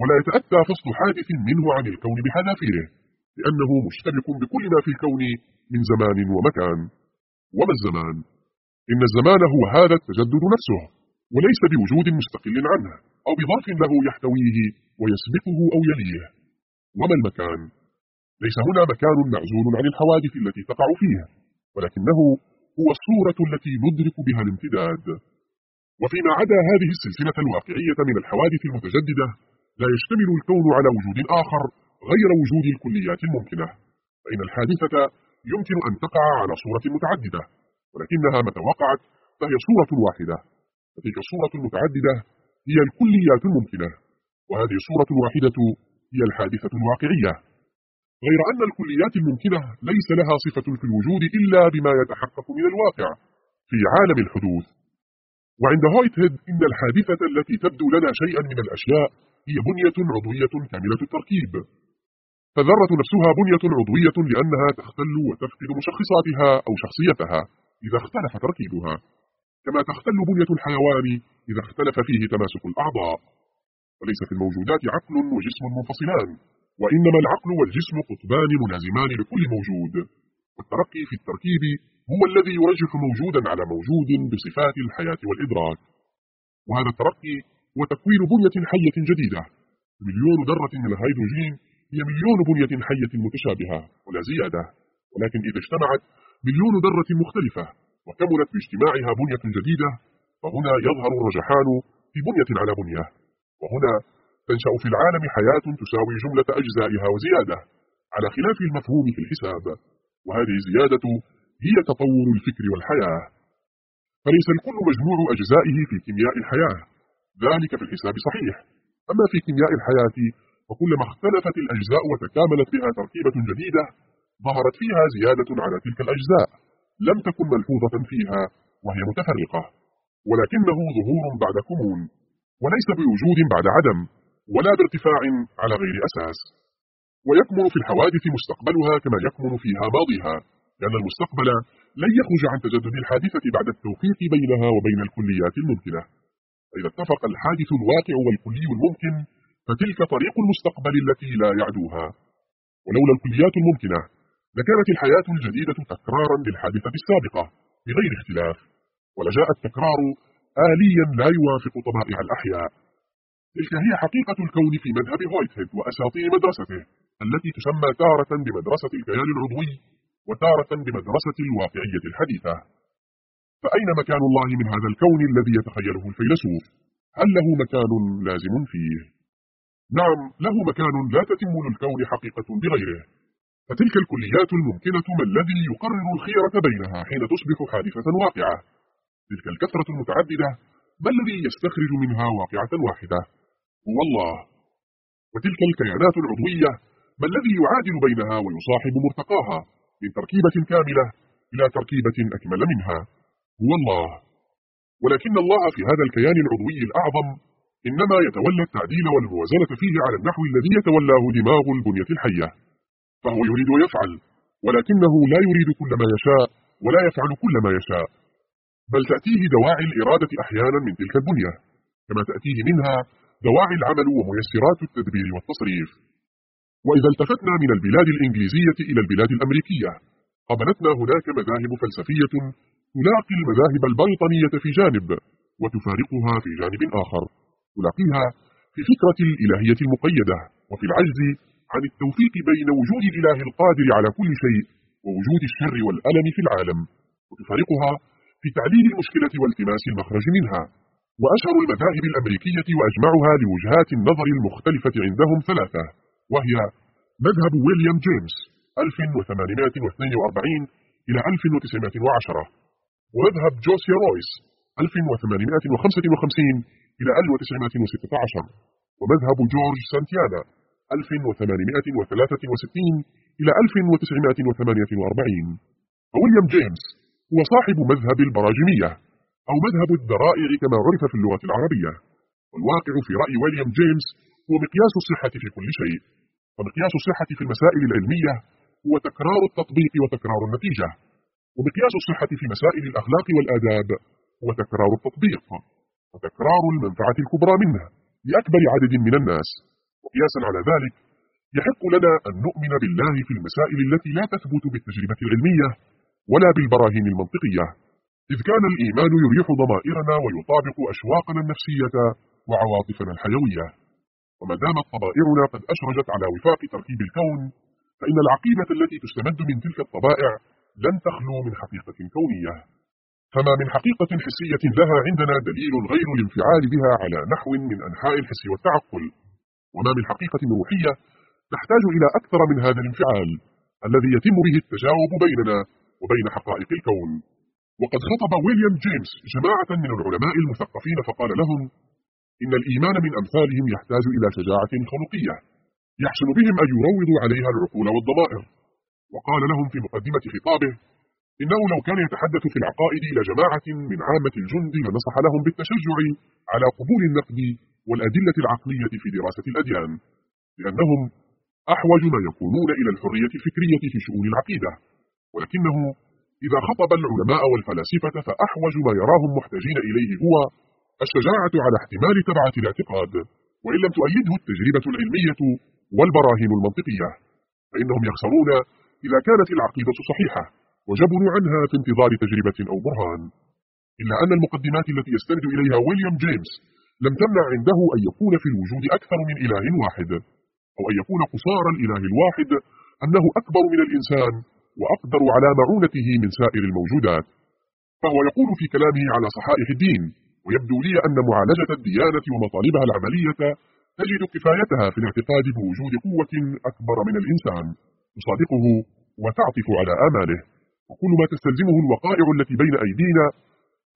ولا يتأتى فصل حادث منه عن الكون بحذافيره لأنه مشترك بكل ما في الكون من زمان ومكان وما الزمان؟ إن الزمان هو هذا التجدد نفسه وليس بوجود مستقل عنه أو بظرف له يحتويه ويسبقه أو يليه وما المكان؟ ليس هنا مكان معزول عن الحوادث التي تقع فيه ولكنه هو الصورة التي ندرك بها الامتداد. وفيما عدا هذه السلسلة الواقعية من الحوادث المتجددة لا يشتمل الكون على وجود آخر غير وجود الكليات الممكنة. فإن الحادثة يمكن أن تقع على صورة متعددة ولكنها متى وقعت فهي صورة واحدة. فتلك الصورة المتعددة هي الكليات الممكنة وهذه الصورة الواحدة هي الحادثة الواقعية. غير أن الكليات الممكنة ليس لها صفة في الوجود إلا بما يتحقق من الواقع في عالم الحدوث. وعند هويتهيد إن الحادثة التي تبدو لنا شيئا من الأشياء هي بنية عضوية كاملة التركيب. فالذرة نفسها بنية عضوية لأنها تختل وتفقد مشخصاتها أو شخصيتها إذا اختلف تركيبها. كما تختل بنية الحيوان إذا اختلف فيه تماسك الأعضاء. وليس في الموجودات عقل وجسم منفصلان. وإنما العقل والجسم قطبان ملازمان لكل موجود. والترقي في التركيب هو الذي يرجح موجودا على موجود بصفات الحياة والإدراك. وهذا الترقي وتكوين بنية حية جديدة. مليون ذرة من الهيدروجين هي مليون بنية حية متشابهة ولا زيادة. ولكن إذا اجتمعت مليون ذرة مختلفة وكملت باجتماعها بنية جديدة فهنا يظهر الرجحان في بنية على بنية. وهنا تنشأ في العالم حياة تساوي جملة أجزائها وزيادة على خلاف المفهوم في الحساب. وهذه الزيادة هي تطور الفكر والحياة. فليس الكل مجموع أجزائه في كيمياء الحياة. ذلك في الحساب صحيح. أما في كيمياء الحياة فكلما اختلفت الأجزاء وتكاملت بها تركيبة جديدة ظهرت فيها زيادة على تلك الأجزاء لم تكن ملحوظة فيها وهي متفرقة. ولكنه ظهور بعد كمون وليس بوجود بعد عدم. ولا بارتفاع على غير أساس. ويكمن في الحوادث مستقبلها كما يكمن فيها ماضيها لأن المستقبل لن يخرج عن تجدد الحادثة بعد التوفيق بينها وبين الكليات الممكنة. فإذا اتفق الحادث الواقع والكلي الممكن فتلك طريق المستقبل التي لا يعدوها. ولولا الكليات الممكنة لكانت الحياة الجديدة تكرارا للحادثة السابقة بغير اختلاف. ولجاء التكرار آليا لا يوافق طبائع الأحياء. تلك هي حقيقة الكون في مذهب هويتهيد وأساطير مدرسته التي تسمى تارة بمدرسة الكيان العضوي وتارة بمدرسة الواقعية الحديثة فأين مكان الله من هذا الكون الذي يتخيله الفيلسوف؟ هل له مكان لازم فيه؟ نعم له مكان لا تتم للكون حقيقة بغيره فتلك الكليات الممكنة ما الذي يقرر الخيرة بينها حين تصبح حادثة واقعة تلك الكثرة المتعددة ما الذي يستخرج منها واقعة واحدة هو الله وتلك الكيانات العضوية ما الذي يعادل بينها ويصاحب مرتقاها من تركيبة كاملة إلى تركيبة أكمل منها. هو الله ولكن الله في هذا الكيان العضوي الأعظم إنما يتولى التعديل والموازنة فيه على النحو الذي يتولاه دماغ البنية الحية. فهو يريد ويفعل ولكنه لا يريد كل ما يشاء ولا يفعل كل ما يشاء. بل تأتيه دواعي الإرادة أحيانا من تلك البنية كما تأتيه منها دواعي العمل وميسرات التدبير والتصريف. وإذا التفتنا من البلاد الإنجليزية إلى البلاد الأمريكية قبلتنا هناك مذاهب فلسفية تلاقي المذاهب البريطانية في جانب وتفارقها في جانب آخر. تلاقيها في فكرة الإلهية المقيدة وفي العجز عن التوفيق بين وجود الإله القادر على كل شيء ووجود الشر والألم في العالم. وتفارقها في تعليل المشكلة والتماس المخرج منها. وأشهر المذاهب الأمريكية وأجمعها لوجهات النظر المختلفة عندهم ثلاثة وهي مذهب ويليام جيمس 1842 إلى 1910 ومذهب جوسيا رويس 1855 إلى 1916 ومذهب جورج سانتيانا 1863 إلى 1948 وويليام جيمس هو صاحب مذهب البراجمية أو مذهب الذرائع كما عرف في اللغة العربية. والواقع في رأي ويليام جيمس هو مقياس الصحة في كل شيء. فمقياس الصحة في المسائل العلمية هو تكرار التطبيق وتكرار النتيجة. ومقياس الصحة في مسائل الأخلاق والآداب هو تكرار التطبيق. وتكرار المنفعة الكبرى منه لأكبر عدد من الناس. وقياسا على ذلك يحق لنا أن نؤمن بالله في المسائل التي لا تثبت بالتجربة العلمية ولا بالبراهين المنطقية. إذ كان الإيمان يريح ضمائرنا ويطابق أشواقنا النفسية وعواطفنا الحيوية. وما دامت طبائعنا قد أشرجت على وفاق تركيب الكون فإن العقيدة التي تستمد من تلك الطبائع لن تخلو من حقيقة كونية. فما من حقيقة حسية لها عندنا دليل غير الانفعال بها على نحو من أنحاء الحس والتعقل. وما من حقيقة روحية تحتاج إلى أكثر من هذا الانفعال الذي يتم به التجاوب بيننا وبين حقائق الكون. وقد خطب ويليام جيمس جماعة من العلماء المثقفين فقال لهم إن الإيمان من أمثالهم يحتاج إلى شجاعة خلقية يحسن بهم أن يروضوا عليها العقول والضمائر. وقال لهم في مقدمة خطابه إنه لو كان يتحدث في العقائد إلى جماعة من عامة الجند لنصح لهم بالتشجع على قبول النقد والأدلة العقلية في دراسة الأديان لأنهم أحوج ما يكونون إلى الحرية الفكرية في شؤون العقيدة ولكنه إذا خطب العلماء والفلاسفة فأحوج ما يراهم محتاجين إليه هو الشجاعة على احتمال تبعة الاعتقاد وإن لم تؤيده التجربة العلمية والبراهين المنطقية فإنهم يخسرون إذا كانت العقيدة صحيحة وجبنوا عنها في انتظار تجربة أو برهان. إلا أن المقدمات التي يستند إليها ويليام جيمس لم تمنع عنده أن يكون في الوجود أكثر من إله واحد أو أن يكون قصار الإله الواحد أنه أكبر من الإنسان. وأقدر على معونته من سائر الموجودات. فهو يقول في كلامه على صحائح الدين ويبدو لي أن معالجة الديانة ومطالبها العملية تجد كفايتها في الاعتقاد بوجود قوة أكبر من الإنسان. تصادقه وتعطف على آماله. وكل ما تستلزمه الوقائع التي بين أيدينا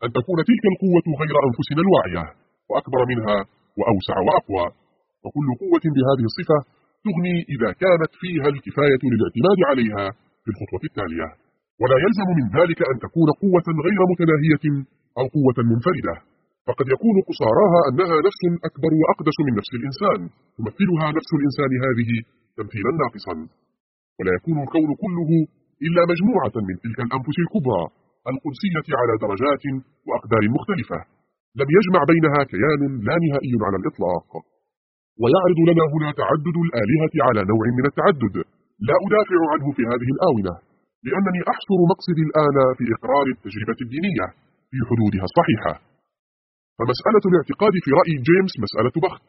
أن تكون تلك القوة غير أنفسنا الواعية وأكبر منها وأوسع وأقوى. وكل قوة بهذه الصفة تغني إذا كانت فيها الكفاية للاعتماد عليها. في الخطوة التالية. ولا يلزم من ذلك أن تكون قوة غير متناهية أو قوة منفردة. فقد يكون قصاراها أنها نفس أكبر وأقدس من نفس الإنسان. تمثلها نفس الإنسان هذه تمثيلا ناقصا. ولا يكون الكون كله إلا مجموعة من تلك الأنفس الكبرى القدسية على درجات وأقدار مختلفة. لم يجمع بينها كيان لا نهائي على الإطلاق. ويعرض لنا هنا تعدد الآلهة على نوع من التعدد. لا أدافع عنه في هذه الآونة لأنني أحصر مقصدي الآن في إقرار التجربة الدينية في حدودها الصحيحة. فمسألة الاعتقاد في رأي جيمس مسألة بخت.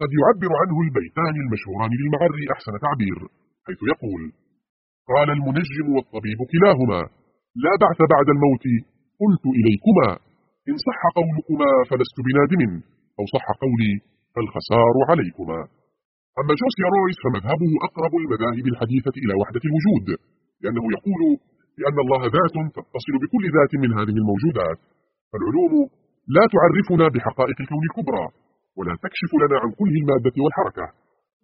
قد يعبر عنه البيتان المشهوران للمعري أحسن تعبير حيث يقول قال المنجم والطبيب كلاهما لا بعث بعد الموت قلت إليكما إن صح قولكما فلست بنادم أو صح قولي فالخسار عليكما. أما جوسيا رويس فمذهبه أقرب المذاهب الحديثة إلى وحدة الوجود لأنه يقول بأن الله ذات تتصل بكل ذات من هذه الموجودات. فالعلوم لا تعرفنا بحقائق الكون الكبرى ولا تكشف لنا عن كل المادة والحركة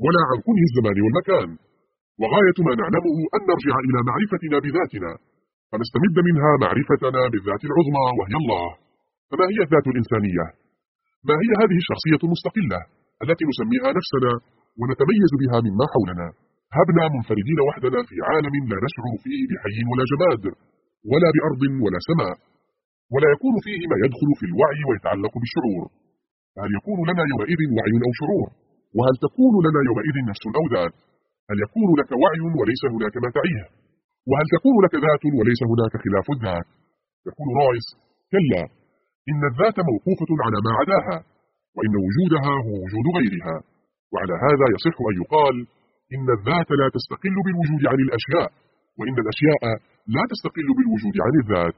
ولا عن كل الزمان والمكان. وغاية ما نعلمه أن نرجع إلى معرفتنا بذاتنا فنستمد منها معرفتنا بالذات العظمى وهي الله. فما هي الذات الإنسانية؟ ما هي هذه الشخصية المستقلة التي نسميها نفسنا؟ ونتميز بها مما حولنا. هبنا منفردين وحدنا في عالم لا نشعر فيه بحي ولا جماد ولا بأرض ولا سماء ولا يكون فيه ما يدخل في الوعي ويتعلق بالشعور. فهل يكون لنا يومئذ وعي أو شعور؟ وهل تكون لنا يومئذ نفس أو ذات؟ هل يكون لك وعي وليس هناك ما تعيه؟ وهل تكون لك ذات وليس هناك خلاف الذات؟ يقول رايس كلا إن الذات موقوفة على ما عداها وإن وجودها هو وجود غيرها. وعلى هذا يصح أن يقال إن الذات لا تستقل بالوجود عن الأشياء وإن الأشياء لا تستقل بالوجود عن الذات.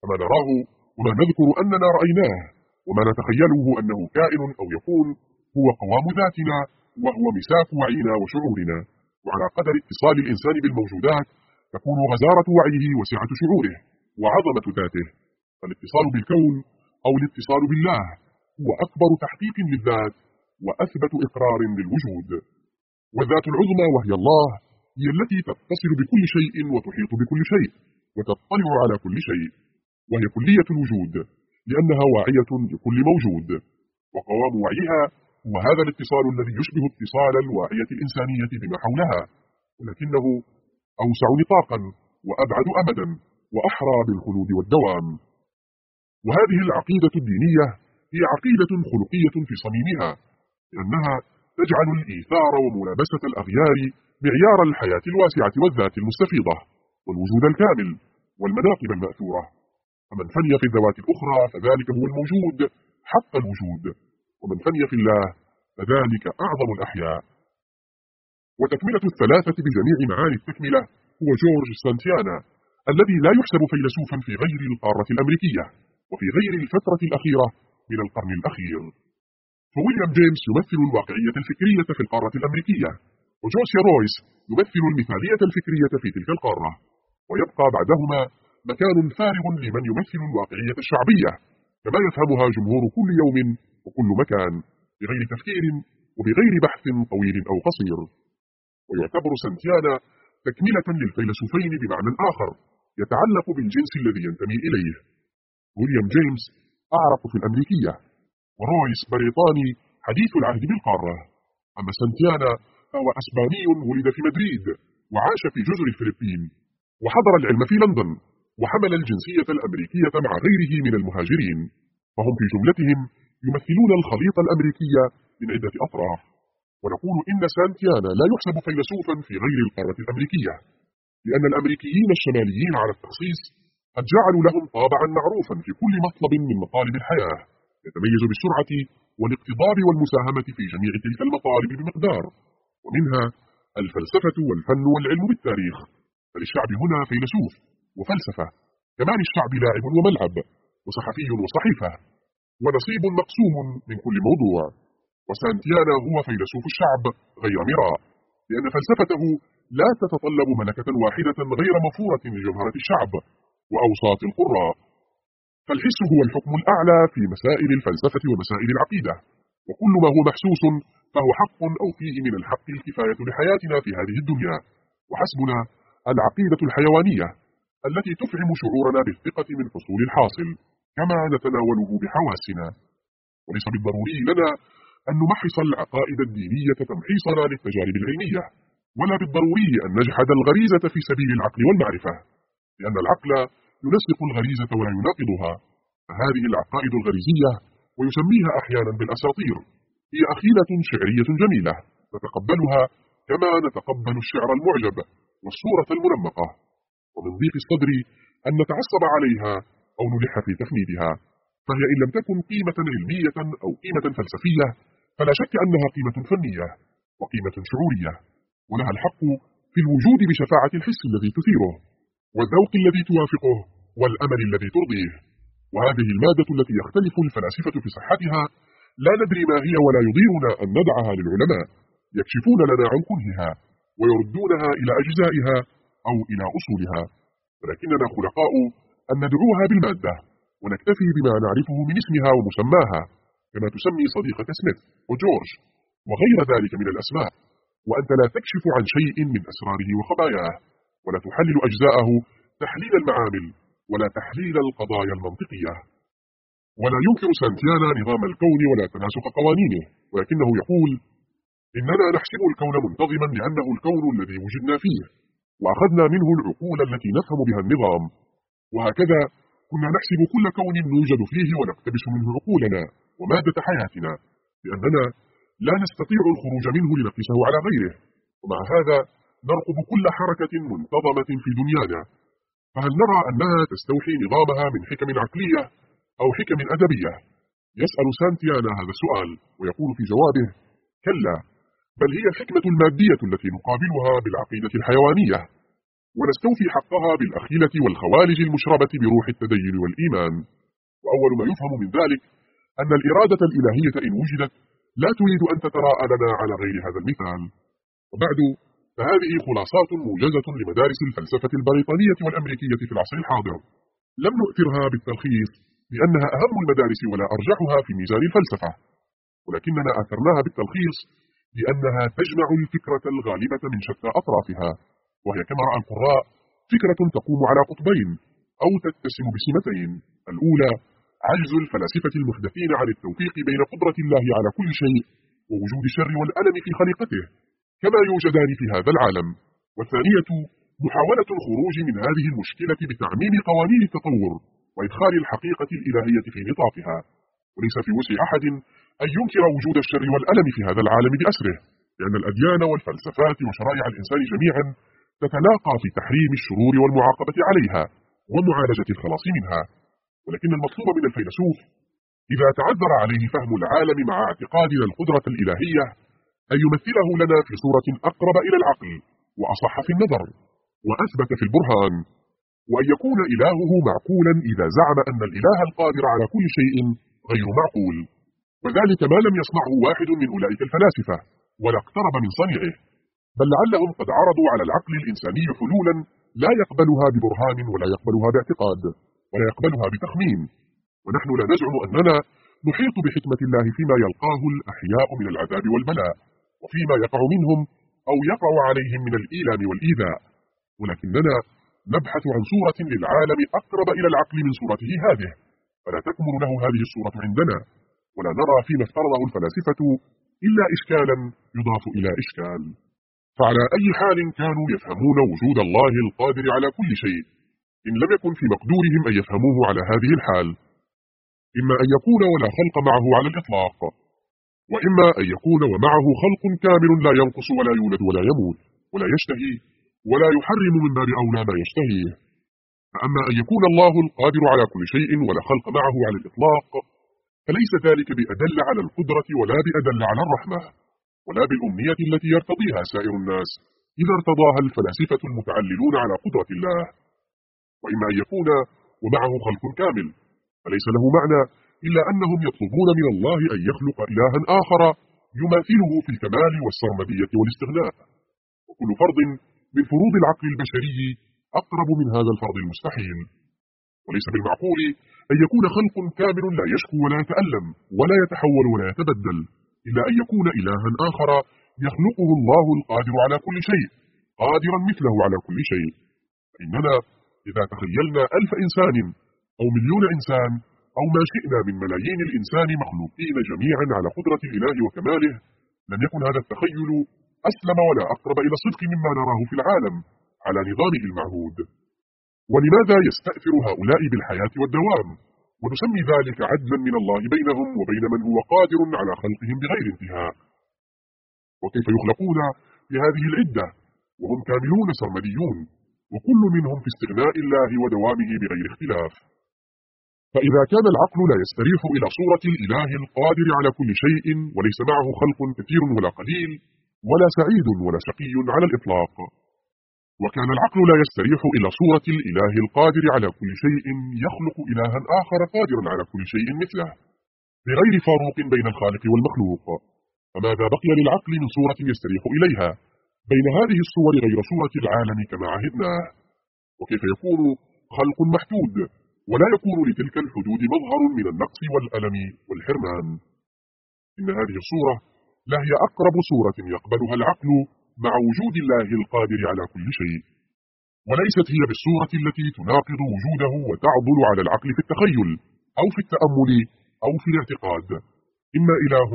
فما نراه وما نذكر أننا رأيناه وما نتخيله أنه كائن أو يكون هو قوام ذاتنا وهو مساك وعينا وشعورنا. وعلى قدر اتصال الإنسان بالموجودات تكون غزارة وعيه وسعة شعوره وعظمة ذاته. فالاتصال بالكون أو الاتصال بالله هو أكبر تحقيق للذات. وأثبت إقرار للوجود. والذات العظمى وهي الله هي التي تتصل بكل شيء وتحيط بكل شيء وتطلع على كل شيء. وهي كلية الوجود لأنها واعية لكل موجود. وقوام وعيها هو هذا الاتصال الذي يشبه اتصال الواعية الإنسانية بما حولها. ولكنه أوسع نطاقا وأبعد أمدا وأحرى بالخلود والدوام. وهذه العقيدة الدينية هي عقيدة خلقية في صميمها. لأنها تجعل الإيثار وملابسة الأغيار معيار الحياة الواسعة والذات المستفيضة والوجود الكامل والمناقب المأثورة. فمن فني في الذوات الأخرى فذلك هو الموجود حق الوجود. ومن فني في الله فذلك أعظم الأحياء. وتكملة الثلاثة بجميع معاني التكملة هو جورج سانتيانا الذي لا يحسب فيلسوفا في غير القارة الأمريكية وفي غير الفترة الأخيرة من القرن الأخير. فويليام جيمس يمثل الواقعية الفكرية في القارة الأمريكية وجوسيا رويس يمثل المثالية الفكرية في تلك القارة. ويبقى بعدهما مكان فارغ لمن يمثل الواقعية الشعبية كما يفهمها جمهور كل يوم وكل مكان بغير تفكير وبغير بحث طويل أو قصير. ويعتبر سنتيانا تكملة للفيلسوفين بمعنى آخر يتعلق بالجنس الذي ينتمي إليه. ويليام جيمس أعرف في الأمريكية. ورويس بريطاني حديث العهد بالقارة. أما سنتيانا فهو أسباني ولد في مدريد وعاش في جزر الفلبين وحضر العلم في لندن وحمل الجنسية الأمريكية مع غيره من المهاجرين فهم في جملتهم يمثلون الخليط الأمريكية من عدة أطراف. ونقول إن سانتيانا لا يحسب فيلسوفا في غير القارة الأمريكية لأن الأمريكيين الشماليين على التخصيص قد جعلوا لهم طابعا معروفا في كل مطلب من مطالب الحياة. يتميز بالسرعة والاقتضاب والمساهمة في جميع تلك المطالب بمقدار. ومنها الفلسفة والفن والعلم بالتاريخ. فللشعب هنا فيلسوف وفلسفة كما للشعب لاعب وملعب وصحفي وصحيفة ونصيب مقسوم من كل موضوع. وسانتيانا هو فيلسوف الشعب غير مراء لأن فلسفته لا تتطلب ملكة واحدة غير مفورة لجوهرة الشعب وأوساط القراء. فالحس هو الحكم الأعلى في مسائل الفلسفة ومسائل العقيدة. وكل ما هو محسوس فهو حق أو فيه من الحق الكفاية لحياتنا في هذه الدنيا. وحسبنا العقيدة الحيوانية التي تفهم شعورنا بالثقة من حصول الحاصل كما نتناوله بحواسنا. وليس بالضروري لنا أن نمحص العقائد الدينية تمحيصنا للتجارب العلمية ولا بالضروري أن نجحد الغريزة في سبيل العقل والمعرفة لأن العقل ينسق الغريزة ولا يناقضها فهذه العقائد الغريزية ويسميها أحيانا بالأساطير. هي أخيلة شعرية جميلة نتقبلها كما نتقبل الشعر المعجب والصورة المنمقة. ومن ضيق الصدر أن نتعصب عليها أو نلح في تفنيدها فهي إن لم تكن قيمة علمية أو قيمة فلسفية فلا شك أنها قيمة فنية وقيمة شعورية. ولها الحق في الوجود بشفاعة الحس الذي تثيره. والذوق الذي توافقه والأمل الذي ترضيه. وهذه المادة التي يختلف الفلاسفة في صحتها لا ندري ما هي ولا يضيرنا أن ندعها للعلماء. يكشفون لنا عن كنهها ويردونها إلى أجزائها أو إلى أصولها. ولكننا خلقاء أن ندعوها بالمادة ونكتفي بما نعرفه من اسمها ومسماها كما تسمي صديقة سميث وجورج وغير ذلك من الأسماء. وأنت لا تكشف عن شيء من أسراره وخباياه. ولا تحلل أجزاءه تحليل المعامل ولا تحليل القضايا المنطقية. ولا ينكر سانتيانا نظام الكون ولا تناسق قوانينه ولكنه يقول إننا نحسب الكون منتظما لأنه الكون الذي وجدنا فيه وأخذنا منه العقول التي نفهم بها النظام. وهكذا كنا نحسب كل كون نوجد فيه ونقتبس منه عقولنا ومادة حياتنا لأننا لا نستطيع الخروج منه لنقيسه على غيره. ومع هذا نرقب كل حركة منتظمة في دنيانا. فهل نرى أنها تستوحي نظامها من حكم عقلية أو حكم أدبية؟ يسأل سانتيانا هذا السؤال ويقول في جوابه كلا بل هي الحكمة المادية التي نقابلها بالعقيدة الحيوانية ونستوفي حقها بالأخيلة والخوالج المشربة بروح التدين والإيمان. وأول ما يفهم من ذلك أن الإرادة الإلهية إن وجدت لا تريد أن تتراءى لنا على غير هذا المثال. وبعد فهذه خلاصات موجزة لمدارس الفلسفة البريطانية والأمريكية في العصر الحاضر. لم نؤثرها بالتلخيص لأنها أهم المدارس ولا أرجحها في ميزان الفلسفة. ولكننا آثرناها بالتلخيص لأنها تجمع الفكرة الغالبة من شتى أطرافها وهي كما رأى القراء فكرة تقوم على قطبين أو تتسم بسمتين. الأولى عجز الفلاسفة المحدثين عن التوفيق بين قدرة الله على كل شيء ووجود الشر والألم في خليقته. كما يوجدان في هذا العالم. والثانية محاولة الخروج من هذه المشكلة بتعميم قوانين التطور وإدخال الحقيقة الإلهية في نطاقها وليس في وسع أحد أن ينكر وجود الشر والألم في هذا العالم بأسره لأن الأديان والفلسفات وشرائع الإنسان جميعا تتلاقى في تحريم الشرور والمعاقبة عليها ومعالجة الخلاص منها. ولكن المطلوب من الفيلسوف إذا تعذر عليه فهم العالم مع اعتقادنا القدرة الإلهية أن يمثله لنا في صورة أقرب إلى العقل وأصح في النظر وأثبت في البرهان وأن يكون إلهه معقولا إذا زعم أن الإله القادر على كل شيء غير معقول. وذلك ما لم يصنعه واحد من أولئك الفلاسفة ولا اقترب من صنيعه بل لعلهم قد عرضوا على العقل الإنساني حلولا لا يقبلها ببرهان ولا يقبلها باعتقاد ولا يقبلها بتخمين. ونحن لا نزعم أننا نحيط بحكمة الله فيما يلقاه الأحياء من العذاب والبلاء. وفيما يقع منهم أو يقع عليهم من الإيلام والإيذاء. ولكننا نبحث عن صورة للعالم أقرب إلى العقل من صورته هذه. فلا تكمن له هذه الصورة عندنا ولا نرى فيما افترضه الفلاسفة إلا إشكالا يضاف إلى إشكال. فعلى أي حال كانوا يفهمون وجود الله القادر على كل شيء؟ إن لم يكن في مقدورهم أن يفهموه على هذه الحال. إما أن يكون ولا خلق معه على الإطلاق. وإما أن يكون ومعه خلق كامل لا ينقص ولا يولد ولا يموت ولا يشتهي ولا يحرم من باب أولى ما يشتهيه. فأما أن يكون الله القادر على كل شيء ولا خلق معه على الإطلاق فليس ذلك بأدل على القدرة ولا بأدل على الرحمة ولا بالأمنية التي يرتضيها سائر الناس إذا ارتضاها الفلاسفة المتعللون على قدرة الله. وإما أن يكون ومعه خلق كامل فليس له معنى إلا أنهم يطلبون من الله أن يخلق إلها آخر يماثله في الكمال والسرمدية والاستغناء. وكل فرض من فروض العقل البشري أقرب من هذا الفرض المستحيل. وليس بالمعقول أن يكون خلق كامل لا يشكو ولا يتألم ولا يتحول ولا يتبدل إلا أن يكون إلها آخر يخلقه الله القادر على كل شيء قادرا مثله على كل شيء. إننا إذا تخيلنا ألف إنسان أو مليون إنسان أو ما شئنا من ملايين الإنسان مخلوقين جميعا على قدرة الإله وكماله لم يكن هذا التخيل أسلم ولا أقرب إلى الصدق مما نراه في العالم على نظامه المعهود. ولماذا يستأثر هؤلاء بالحياة والدوام؟ ونسمي ذلك عدلا من الله بينهم وبين من هو قادر على خلقهم بغير انتهاء. وكيف يخلقون بهذه العدة؟ وهم كاملون سرمديون وكل منهم في استغناء الله ودوامه بغير اختلاف. فإذا كان العقل لا يستريح إلى صورة الإله القادر على كل شيء وليس معه خلق كثير ولا قليل ولا سعيد ولا شقي على الإطلاق. وكان العقل لا يستريح إلى صورة الإله القادر على كل شيء يخلق إلها آخر قادرا على كل شيء مثله بغير فاروق بين الخالق والمخلوق. فماذا بقي للعقل من صورة يستريح إليها بين هذه الصور غير صورة العالم كما عهدناه؟ وكيف يكون خلق محدود؟ ولا يكون لتلك الحدود مظهر من النقص والألم والحرمان. إن هذه الصورة لهي أقرب صورة يقبلها العقل مع وجود الله القادر على كل شيء. وليست هي بالصورة التي تناقض وجوده وتعضل على العقل في التخيل أو في التأمل أو في الاعتقاد. إما إله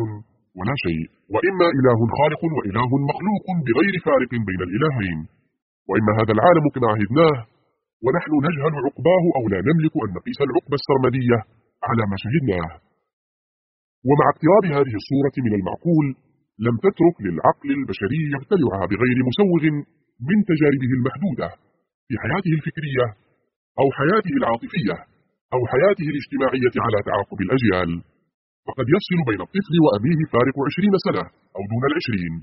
ولا شيء وإما إله خالق وإله مخلوق بغير فارق بين الإلهين. وإما هذا العالم كما عهدناه ونحن نجهل عقباه أو لا نملك أن نقيس العقبة السرمدية على ما شهدناه ومع اقتراب هذه الصورة من المعقول لم تترك للعقل البشري يبتلعها بغير مسوغ من تجاربه المحدودة في حياته الفكرية أو حياته العاطفية أو حياته الاجتماعية على تعاقب الأجيال. فقد يفصل بين الطفل وأبيه فارق عشرين سنة أو دون العشرين.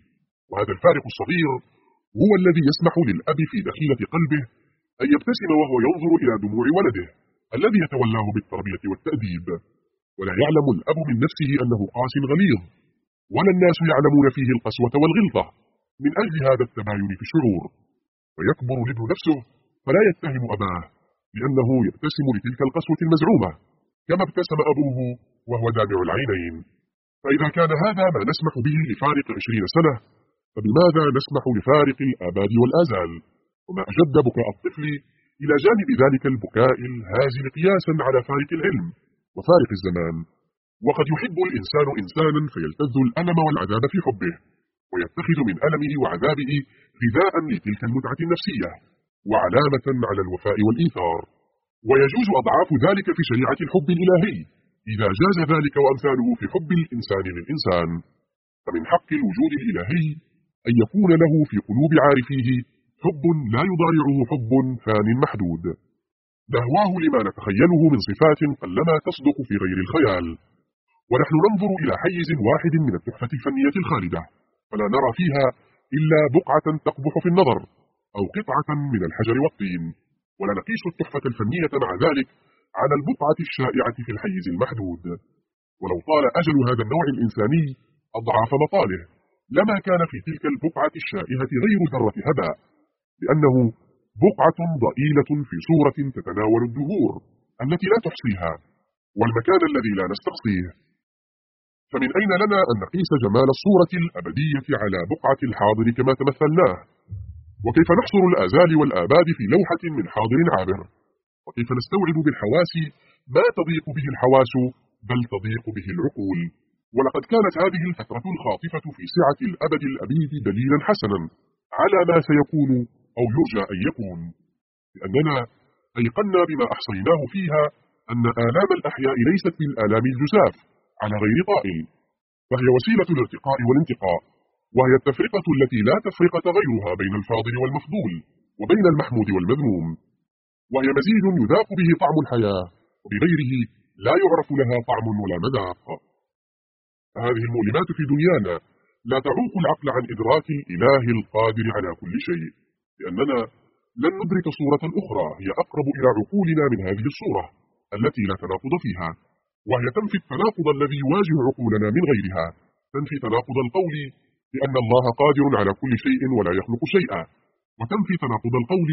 وهذا الفارق الصغير هو الذي يسمح للأب في دخيلة قلبه أن يبتسم وهو ينظر إلى دموع ولده الذي يتولاه بالتربية والتأديب. ولا يعلم الأب من نفسه أنه قاس غليظ ولا الناس يعلمون فيه القسوة والغلظة من أجل هذا التباين في الشعور. ويكبر الابن نفسه فلا يتهم أباه لأنه يبتسم لتلك القسوة المزعومة كما ابتسم أبوه وهو دامع العينين. فإذا كان هذا ما نسمح به لفارق عشرين سنة فبماذا نسمح لفارق الآباد والآزال؟ وما أجد بكاء الطفل إلى جانب ذلك البكاء الهازل قياسا على فارق العلم وفارق الزمان. وقد يحب الإنسان إنسانا فيلتذ الألم والعذاب في حبه ويتخذ من ألمه وعذابه غذاء لتلك المتعة النفسية وعلامة على الوفاء والإيثار ويجوز أضعاف ذلك في شريعة الحب الإلهي إذا جاز ذلك وأمثاله في حب الإنسان للإنسان فمن حق الوجود الإلهي أن يكون له في قلوب عارفيه حب لا يضارعه حب فان محدود. نهواه لما نتخيله من صفات قلما تصدق في غير الخيال. ونحن ننظر إلى حيز واحد من التحفة الفنية الخالدة. فلا نرى فيها إلا بقعة تقبح في النظر أو قطعة من الحجر والطين. ولا نقيس التحفة الفنية مع ذلك على البقعة الشائعة في الحيز المحدود. ولو طال أجل هذا النوع الإنساني أضعاف مطاله. لما كان في تلك البقعة الشائهة غير ذرة هباء. لأنه بقعة ضئيلة في صورة تتناول الدهور التي لا تحصيها والمكان الذي لا نستقصيه فمن أين لنا أن نقيس جمال الصورة الأبدية على بقعة الحاضر كما تمثلناه؟ وكيف نحصر الآزال والآباد في لوحة من حاضر عابر؟ وكيف نستوعب بالحواس ما تضيق به الحواس بل تضيق به العقول؟ ولقد كانت هذه الفترة الخاطفة في سعة الأبد الأبيد دليلا حسنا على ما سيكون أو يرجى أن يكون لأننا أيقنا بما أحصيناه فيها أن آلام الأحياء ليست من آلام الجساف على غير طائل. فهي وسيلة الارتقاء والانتقاء وهي التفرقة التي لا تفرقة غيرها بين الفاضل والمفضول وبين المحمود والمذموم. وهي مزيج يذاق به طعم الحياة وبغيره لا يعرف لها طعم ولا مذاق. فهذه المؤلمات في دنيانا لا تعوق العقل عن إدراك الإله القادر على كل شيء. لأننا لن ندرك صورة أخرى هي أقرب إلى عقولنا من هذه الصورة التي لا تناقض فيها وهي تنفي التناقض الذي يواجه عقولنا من غيرها تنفي تناقض القول بأن الله قادر على كل شيء ولا يخلق شيئا وتنفي تناقض القول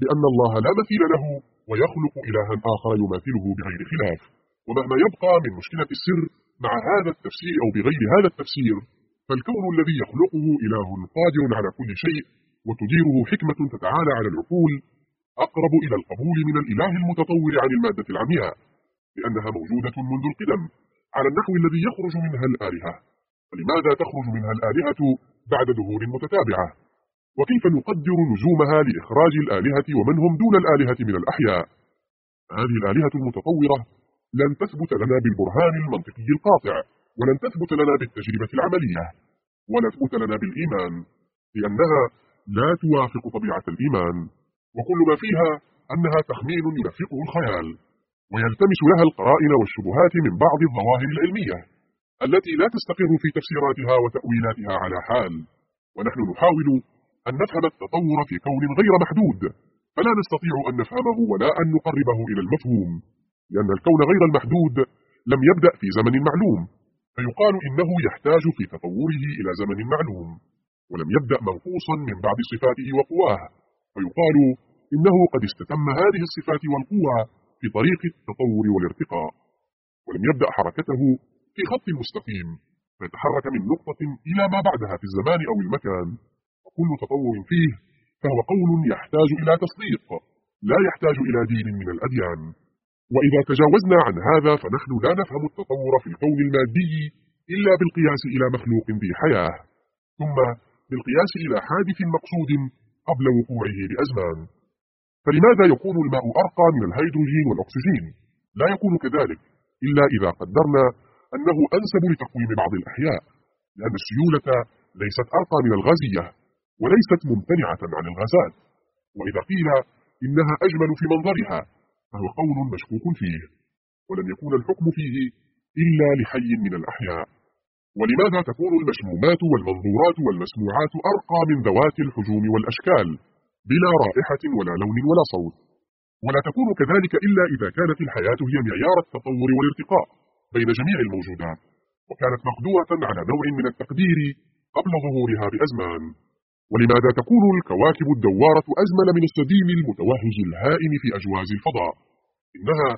بأن الله لا مثيل له ويخلق إلها آخر يماثله بغير خلاف ومهما يبقى من مشكلة السر مع هذا التفسير أو بغير هذا التفسير فالكون الذي يخلقه إله قادر على كل شيء وتديره حكمة تتعالى على العقول أقرب إلى القبول من الإله المتطور عن المادة العمياء لأنها موجودة منذ القدم على النحو الذي يخرج منها الآلهة. فلماذا تخرج منها الآلهة بعد دهور متتابعة؟ وكيف نقدر نجومها لإخراج الآلهة ومن هم دون الآلهة من الأحياء؟ هذه الآلهة المتطورة لن تثبت لنا بالبرهان المنطقي القاطع ولن تثبت لنا بالتجربة العملية ولا تثبت لنا بالإيمان لأنها لا توافق طبيعة الإيمان وكل ما فيها أنها تخمين يرافقه الخيال ويلتمس لها القرائن والشبهات من بعض الظواهر العلمية التي لا تستقر في تفسيراتها وتأويلاتها على حال. ونحن نحاول أن نفهم التطور في كون غير محدود فلا نستطيع أن نفهمه ولا أن نقربه إلى المفهوم لأن الكون غير المحدود لم يبدأ في زمن معلوم فيقال إنه يحتاج في تطوره إلى زمن معلوم. ولم يبدأ منقوصا من بعض صفاته وقواه. فيقال إنه قد استتم هذه الصفات والقوى في طريق التطور والارتقاء ولم يبدأ حركته في خط مستقيم فيتحرك من نقطة إلى ما بعدها في الزمان أو المكان. وكل تطور فيه فهو قول يحتاج إلى تصديق لا يحتاج إلى دين من الأديان. وإذا تجاوزنا عن هذا فنحن لا نفهم التطور في الكون المادي إلا بالقياس إلى مخلوق ذي حياة ثم بالقياس إلى حادث مقصود قبل وقوعه بأزمان. فلماذا يكون الماء أرقى من الهيدروجين والأكسجين؟ لا يكون كذلك إلا إذا قدرنا أنه أنسب لتقويم بعض الأحياء لأن السيولة ليست أرقى من الغازية وليست ممتنعة عن الغازات. وإذا قيل إنها أجمل في منظرها فهو قول مشكوك فيه ولم يكون الحكم فيه إلا لحي من الأحياء. ولماذا تكون المشمومات والمنظورات والمسموعات أرقى من ذوات الحجوم والأشكال؟ بلا رائحة ولا لون ولا صوت. ولا تكون كذلك إلا إذا كانت الحياة هي معيار التطور والارتقاء بين جميع الموجودات. وكانت مقدورة على نوع من التقدير قبل ظهورها بأزمان. ولماذا تكون الكواكب الدوارة أزمل من السديم المتوهج الهائم في أجواز الفضاء؟ إنها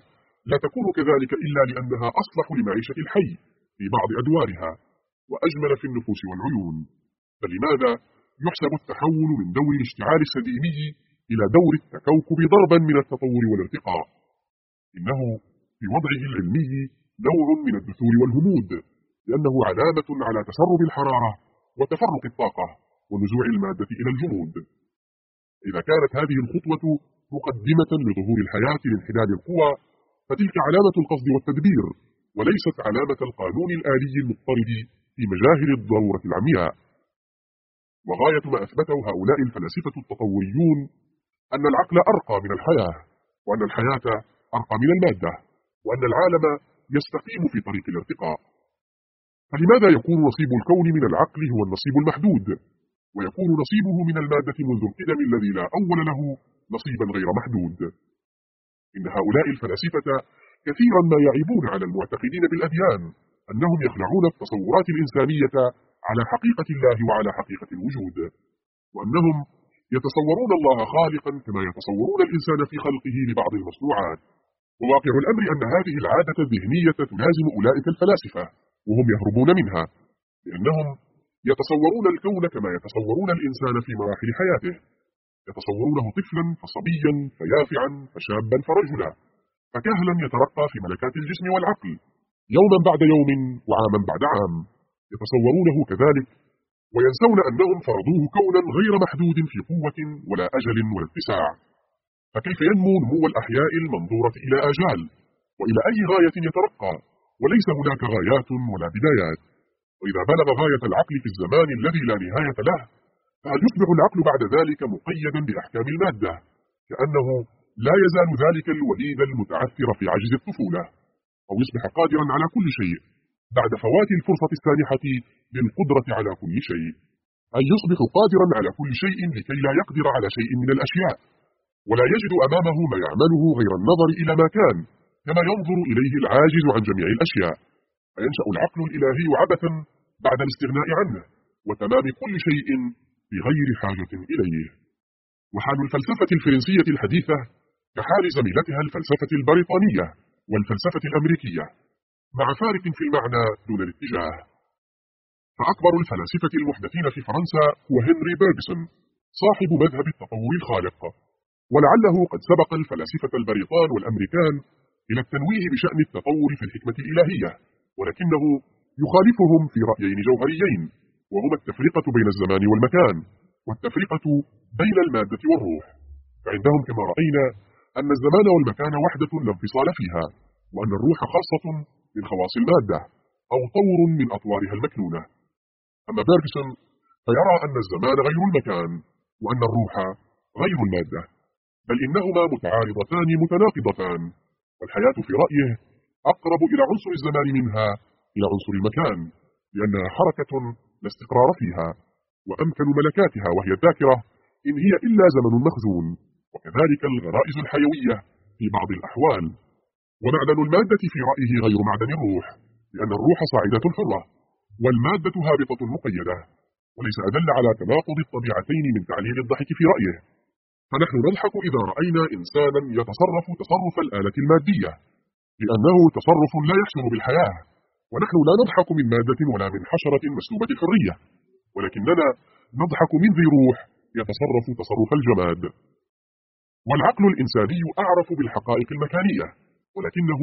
لا تكون كذلك إلا لأنها أصلح لمعيشة الحي. في بعض أدوارها وأجمل في النفوس والعيون. فلماذا يحسب التحول من دور الاشتعال السديمي إلى دور التكوكب ضربا من التطور والارتقاء؟ إنه في وضعه العلمي نوع من الدثور والهمود لأنه علامة على تسرب الحرارة وتفرق الطاقة ونزوع المادة إلى الجمود إذا كانت هذه الخطوة مقدمة لظهور الحياة لانحداد القوى فتلك علامة القصد والتدبير. وليست علامة القانون الآلي المضطرد في مجاهل الضرورة العمياء. وغاية ما أثبته هؤلاء الفلاسفة التطوريون أن العقل أرقى من الحياة وأن الحياة أرقى من المادة وأن العالم يستقيم في طريق الارتقاء. فلماذا يكون نصيب الكون من العقل هو النصيب المحدود؟ ويكون نصيبه من المادة منذ القدم الذي لا أول له نصيبا غير محدود. إن هؤلاء الفلاسفة كثيرا ما يعيبون على المعتقدين بالأديان أنهم يخلعون التصورات الإنسانية على حقيقة الله وعلى حقيقة الوجود وأنهم يتصورون الله خالقا كما يتصورون الإنسان في خلقه لبعض المصنوعات. وواقع الأمر أن هذه العادة الذهنية تلازم أولئك الفلاسفة وهم يهربون منها لأنهم يتصورون الكون كما يتصورون الإنسان في مراحل حياته. يتصورونه طفلا فصبيا فيافعا فشابا فرجلا. فكهلا يترقى في ملكات الجسم والعقل يوما بعد يوم وعاما بعد عام يتصورونه كذلك وينسون أنهم فرضوه كونا غير محدود في قوة ولا أجل ولا اتساع. فكيف ينمو نمو الأحياء المنظورة إلى آجال؟ وإلى أي غاية يترقى؟ وليس هناك غايات ولا بدايات. وإذا بلغ غاية العقل في الزمان الذي لا نهاية له فهل يصبح العقل بعد ذلك مقيدا بأحكام المادة؟ كأنه لا يزال ذلك الوليد المتعثر في عجز الطفولة أو يصبح قادرا على كل شيء بعد فوات الفرصة السانحة للقدرة على كل شيء. أي يصبح قادرا على كل شيء لكي لا يقدر على شيء من الأشياء. ولا يجد أمامه ما يعمله غير النظر إلى ما كان كما ينظر إليه العاجز عن جميع الأشياء. فينشأ العقل الإلهي عبثا بعد الاستغناء عنه وتمام كل شيء بغير حاجة إليه. وحال الفلسفة الفرنسية الحديثة كحال زميلتها الفلسفة البريطانية والفلسفة الأمريكية مع فارق في المعنى دون الاتجاه. فأكبر الفلاسفة المحدثين في فرنسا هو هنري بيرغسون صاحب مذهب التطور الخالق. ولعله قد سبق الفلاسفة البريطان والأمريكان إلى التنويه بشأن التطور في الحكمة الإلهية ولكنه يخالفهم في رأيين جوهريين وهما التفرقة بين الزمان والمكان والتفرقة بين المادة والروح. فعندهم كما رأينا أن الزمان والمكان وحدة لا انفصال فيها وأن الروح خاصة من خواص المادة أو طور من أطوارها المكنونة. أما بيرغسون فيرى أن الزمان غير المكان وأن الروح غير المادة بل إنهما متعارضتان متناقضتان والحياة في رأيه أقرب إلى عنصر الزمان منها إلى عنصر المكان لأنها حركة لا استقرار فيها وأمكن ملكاتها وهي الذاكرة إن هي إلا زمن مخزون. وكذلك الغرائز الحيوية في بعض الأحوال. ومعدن المادة في رأيه غير معدن الروح لأن الروح صاعدة حرة والمادة هابطة مقيدة وليس أدل على تناقض الطبيعتين من تعليل الضحك في رأيه. فنحن نضحك إذا رأينا إنسانا يتصرف تصرف الآلة المادية لأنه تصرف لا يحسن بالحياة. ونحن لا نضحك من مادة ولا من حشرة مسلوبة الحرية ولكننا نضحك من ذي روح يتصرف تصرف الجماد. والعقل الإنساني أعرف بالحقائق المكانية ولكنه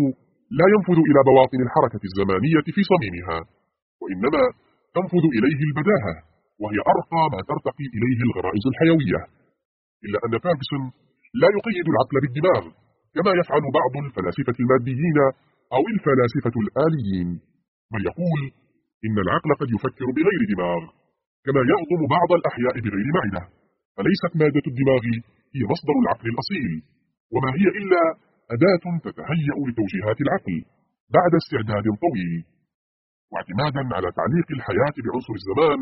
لا ينفذ إلى بواطن الحركة الزمانية في صميمها وإنما تنفذ إليه البداهة وهي أرقى ما ترتقي إليه الغرائز الحيوية. إلا أن فيرغسون لا يقيد العقل بالدماغ كما يفعل بعض الفلاسفة الماديين أو الفلاسفة الآليين بل يقول إن العقل قد يفكر بغير دماغ كما يهضم بعض الأحياء بغير معدة فليست مادة الدماغ هي مصدر العقل الأصيل. وما هي إلا أداة تتهيأ لتوجيهات العقل بعد استعداد طويل. واعتمادا على تعليق الحياة بعنصر الزمان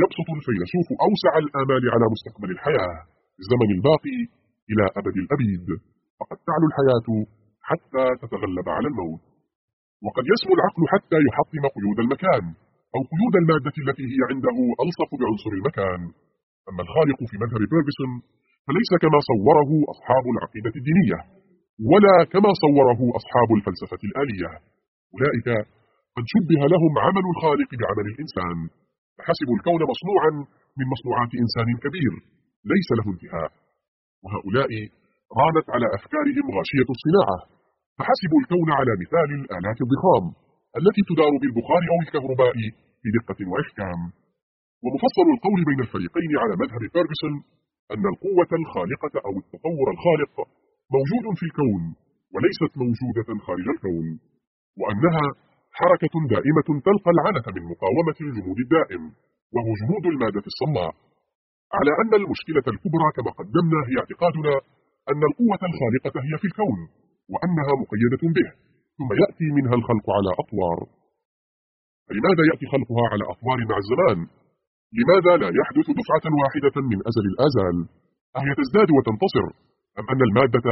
يبسط الفيلسوف أوسع الآمال على مستقبل الحياة الزمن الباقي إلى أبد الأبيد. فقد تعلو الحياة حتى تتغلب على الموت. وقد يسمو العقل حتى يحطم قيود المكان أو قيود المادة التي هي عنده ألصق بعنصر المكان. أما الخالق في مذهب فيرغسون فليس كما صوره أصحاب العقيدة الدينية ولا كما صوره أصحاب الفلسفة الآلية. أولئك قد شبه لهم عمل الخالق بعمل الإنسان فحسبوا الكون مصنوعا من مصنوعات إنسان كبير ليس له انتهاء. وهؤلاء رانت على أفكارهم غاشية الصناعة فحسبوا الكون على مثال الآلات الضخام التي تدار بالبخار أو الكهرباء بدقة وإحكام. ومفصل القول بين الفريقين على مذهب فيرغسون أن القوة الخالقة أو التطور الخالق موجود في الكون وليست موجودة خارج الكون وأنها حركة دائمة تلقى العنة من مقاومة الجمود الدائم وهو جمود المادة الصماء على أن المشكلة الكبرى كما قدمنا هي اعتقادنا أن القوة الخالقة هي في الكون وأنها مقيدة به ثم يأتي منها الخلق على أطوار فلماذا يأتي خلقها على أطوار مع الزمان؟ لماذا لا يحدث دفعة واحدة من أزل الآزال؟ أهي تزداد وتنتصر أم أن المادة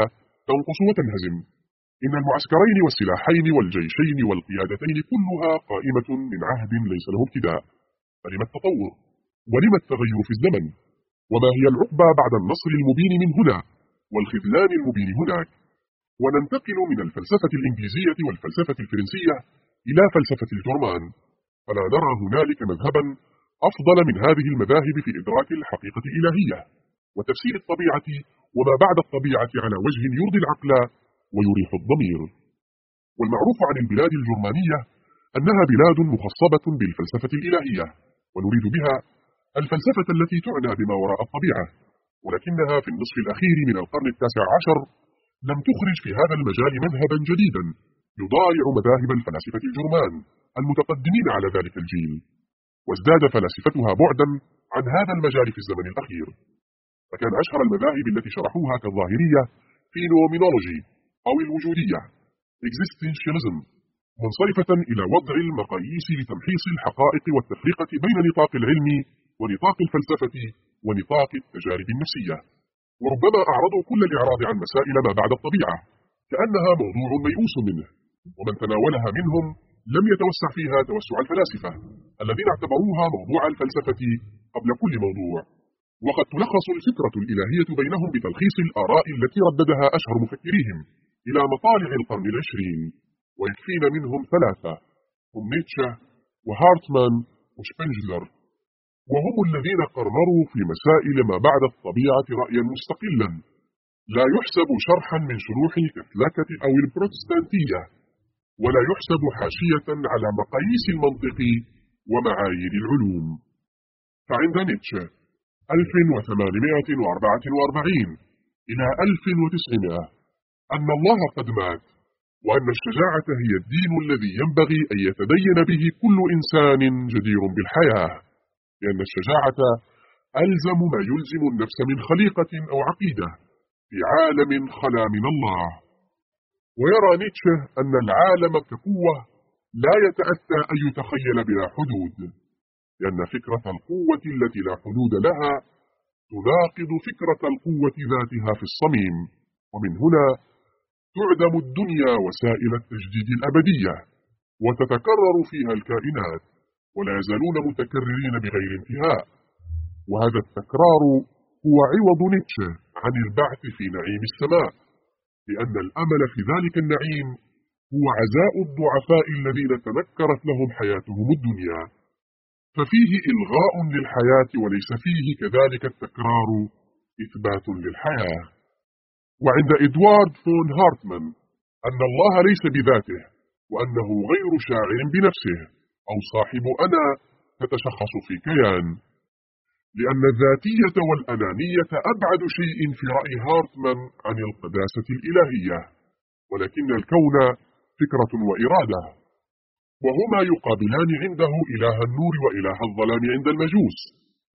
تنقص وتنهزم؟ إن المعسكرين والسلاحين والجيشين والقيادتين كلها قائمة من عهد ليس له ابتداء فلما التطور؟ ولما التغير في الزمن؟ وما هي العقبة بعد النصر المبين من هنا والخذلان المبين هناك؟ وننتقل من الفلسفة الإنجليزية والفلسفة الفرنسية إلى فلسفة الجرمان فلا نرى هنالك مذهبا أفضل من هذه المذاهب في إدراك الحقيقة الإلهية وتفسير الطبيعة وما بعد الطبيعة على وجه يرضي العقل ويريح الضمير. والمعروف عن البلاد الجرمانية أنها بلاد مخصبة بالفلسفة الإلهية ونريد بها الفلسفة التي تعنى بما وراء الطبيعة ولكنها في النصف الأخير من القرن التاسع عشر لم تخرج في هذا المجال مذهبا جديدا يضايع مذاهب الفلاسفة الجرمان المتقدمين على ذلك الجيل. وازداد فلاسفتها بعدا عن هذا المجال في الزمن الأخير. فكان أشهر المذاهب التي شرحوها كالظاهرية فينومينولوجي أو الوجودية existentialism منصرفة إلى وضع المقاييس لتمحيص الحقائق والتفرقة بين نطاق العلم ونطاق الفلسفة ونطاق التجارب النفسية. وربما أعرضوا كل الإعراض عن مسائل ما بعد الطبيعة كأنها موضوع ميؤوس منه ومن تناولها منهم لم يتوسع فيها توسع الفلاسفة. الذين اعتبروها موضوع الفلسفة قبل كل موضوع. وقد تلخص الفكرة الإلهية بينهم بتلخيص الآراء التي رددها أشهر مفكريهم إلى مطالع القرن العشرين ويكفينا منهم ثلاثة هم نيتشه وهارتمان وشبنجلر. وهم الذين قرروا في مسائل ما بعد الطبيعة رأيا مستقلا. لا يحسب شرحا من شروح الكتلكة أو البروتستانتية. ولا يحسب حاشية على مقاييس المنطق ومعايير العلوم. فعند نيتشه 1844 إلى 1900 أن الله قد مات وأن الشجاعة هي الدين الذي ينبغي أن يتدين به كل إنسان جدير بالحياة لأن الشجاعة ألزم ما يلزم النفس من خليقة أو عقيدة في عالم خلا من الله. ويرى نيتشه أن العالم كقوة لا يتأتى أن يتخيل بلا حدود لأن فكرة القوة التي لا حدود لها تناقض فكرة القوة ذاتها في الصميم ومن هنا تعدم الدنيا وسائل التجديد الأبدية وتتكرر فيها الكائنات ولا يزالون متكررين بغير انتهاء. وهذا التكرار هو عوض نيتشه عن البعث في نعيم السماء. لأن الأمل في ذلك النعيم هو عزاء الضعفاء الذين تنكرت لهم حياتهم الدنيا. ففيه إلغاء للحياة وليس فيه كذلك التكرار إثبات للحياة. وعند إدوارد فون هارتمان أن الله ليس بذاته وأنه غير شاعر بنفسه أو صاحب أنا تتشخص في كيان. لأن الذاتية والأنانية أبعد شيء في رأي هارتمان عن القداسة الإلهية ولكن الكون فكرة وإرادة وهما يقابلان عنده إله النور وإله الظلام عند المجوس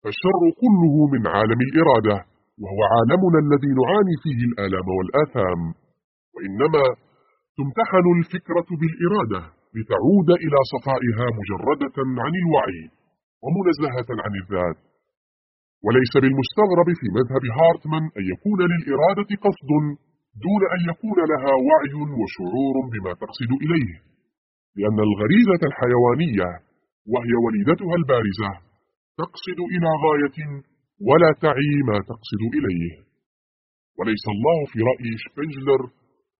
فالشر كله من عالم الإرادة وهو عالمنا الذي نعاني فيه الآلام والآثام. وإنما تمتحن الفكرة بالإرادة لتعود إلى صفائها مجردة عن الوعي ومنزهة عن الذات. وليس بالمستغرب في مذهب هارتمان أن يكون للإرادة قصد دون أن يكون لها وعي وشعور بما تقصد إليه. لأن الغريزة الحيوانية وهي وليدتها البارزة تقصد إلى غاية ولا تعي ما تقصد إليه. وليس الله في رأي شبنجلر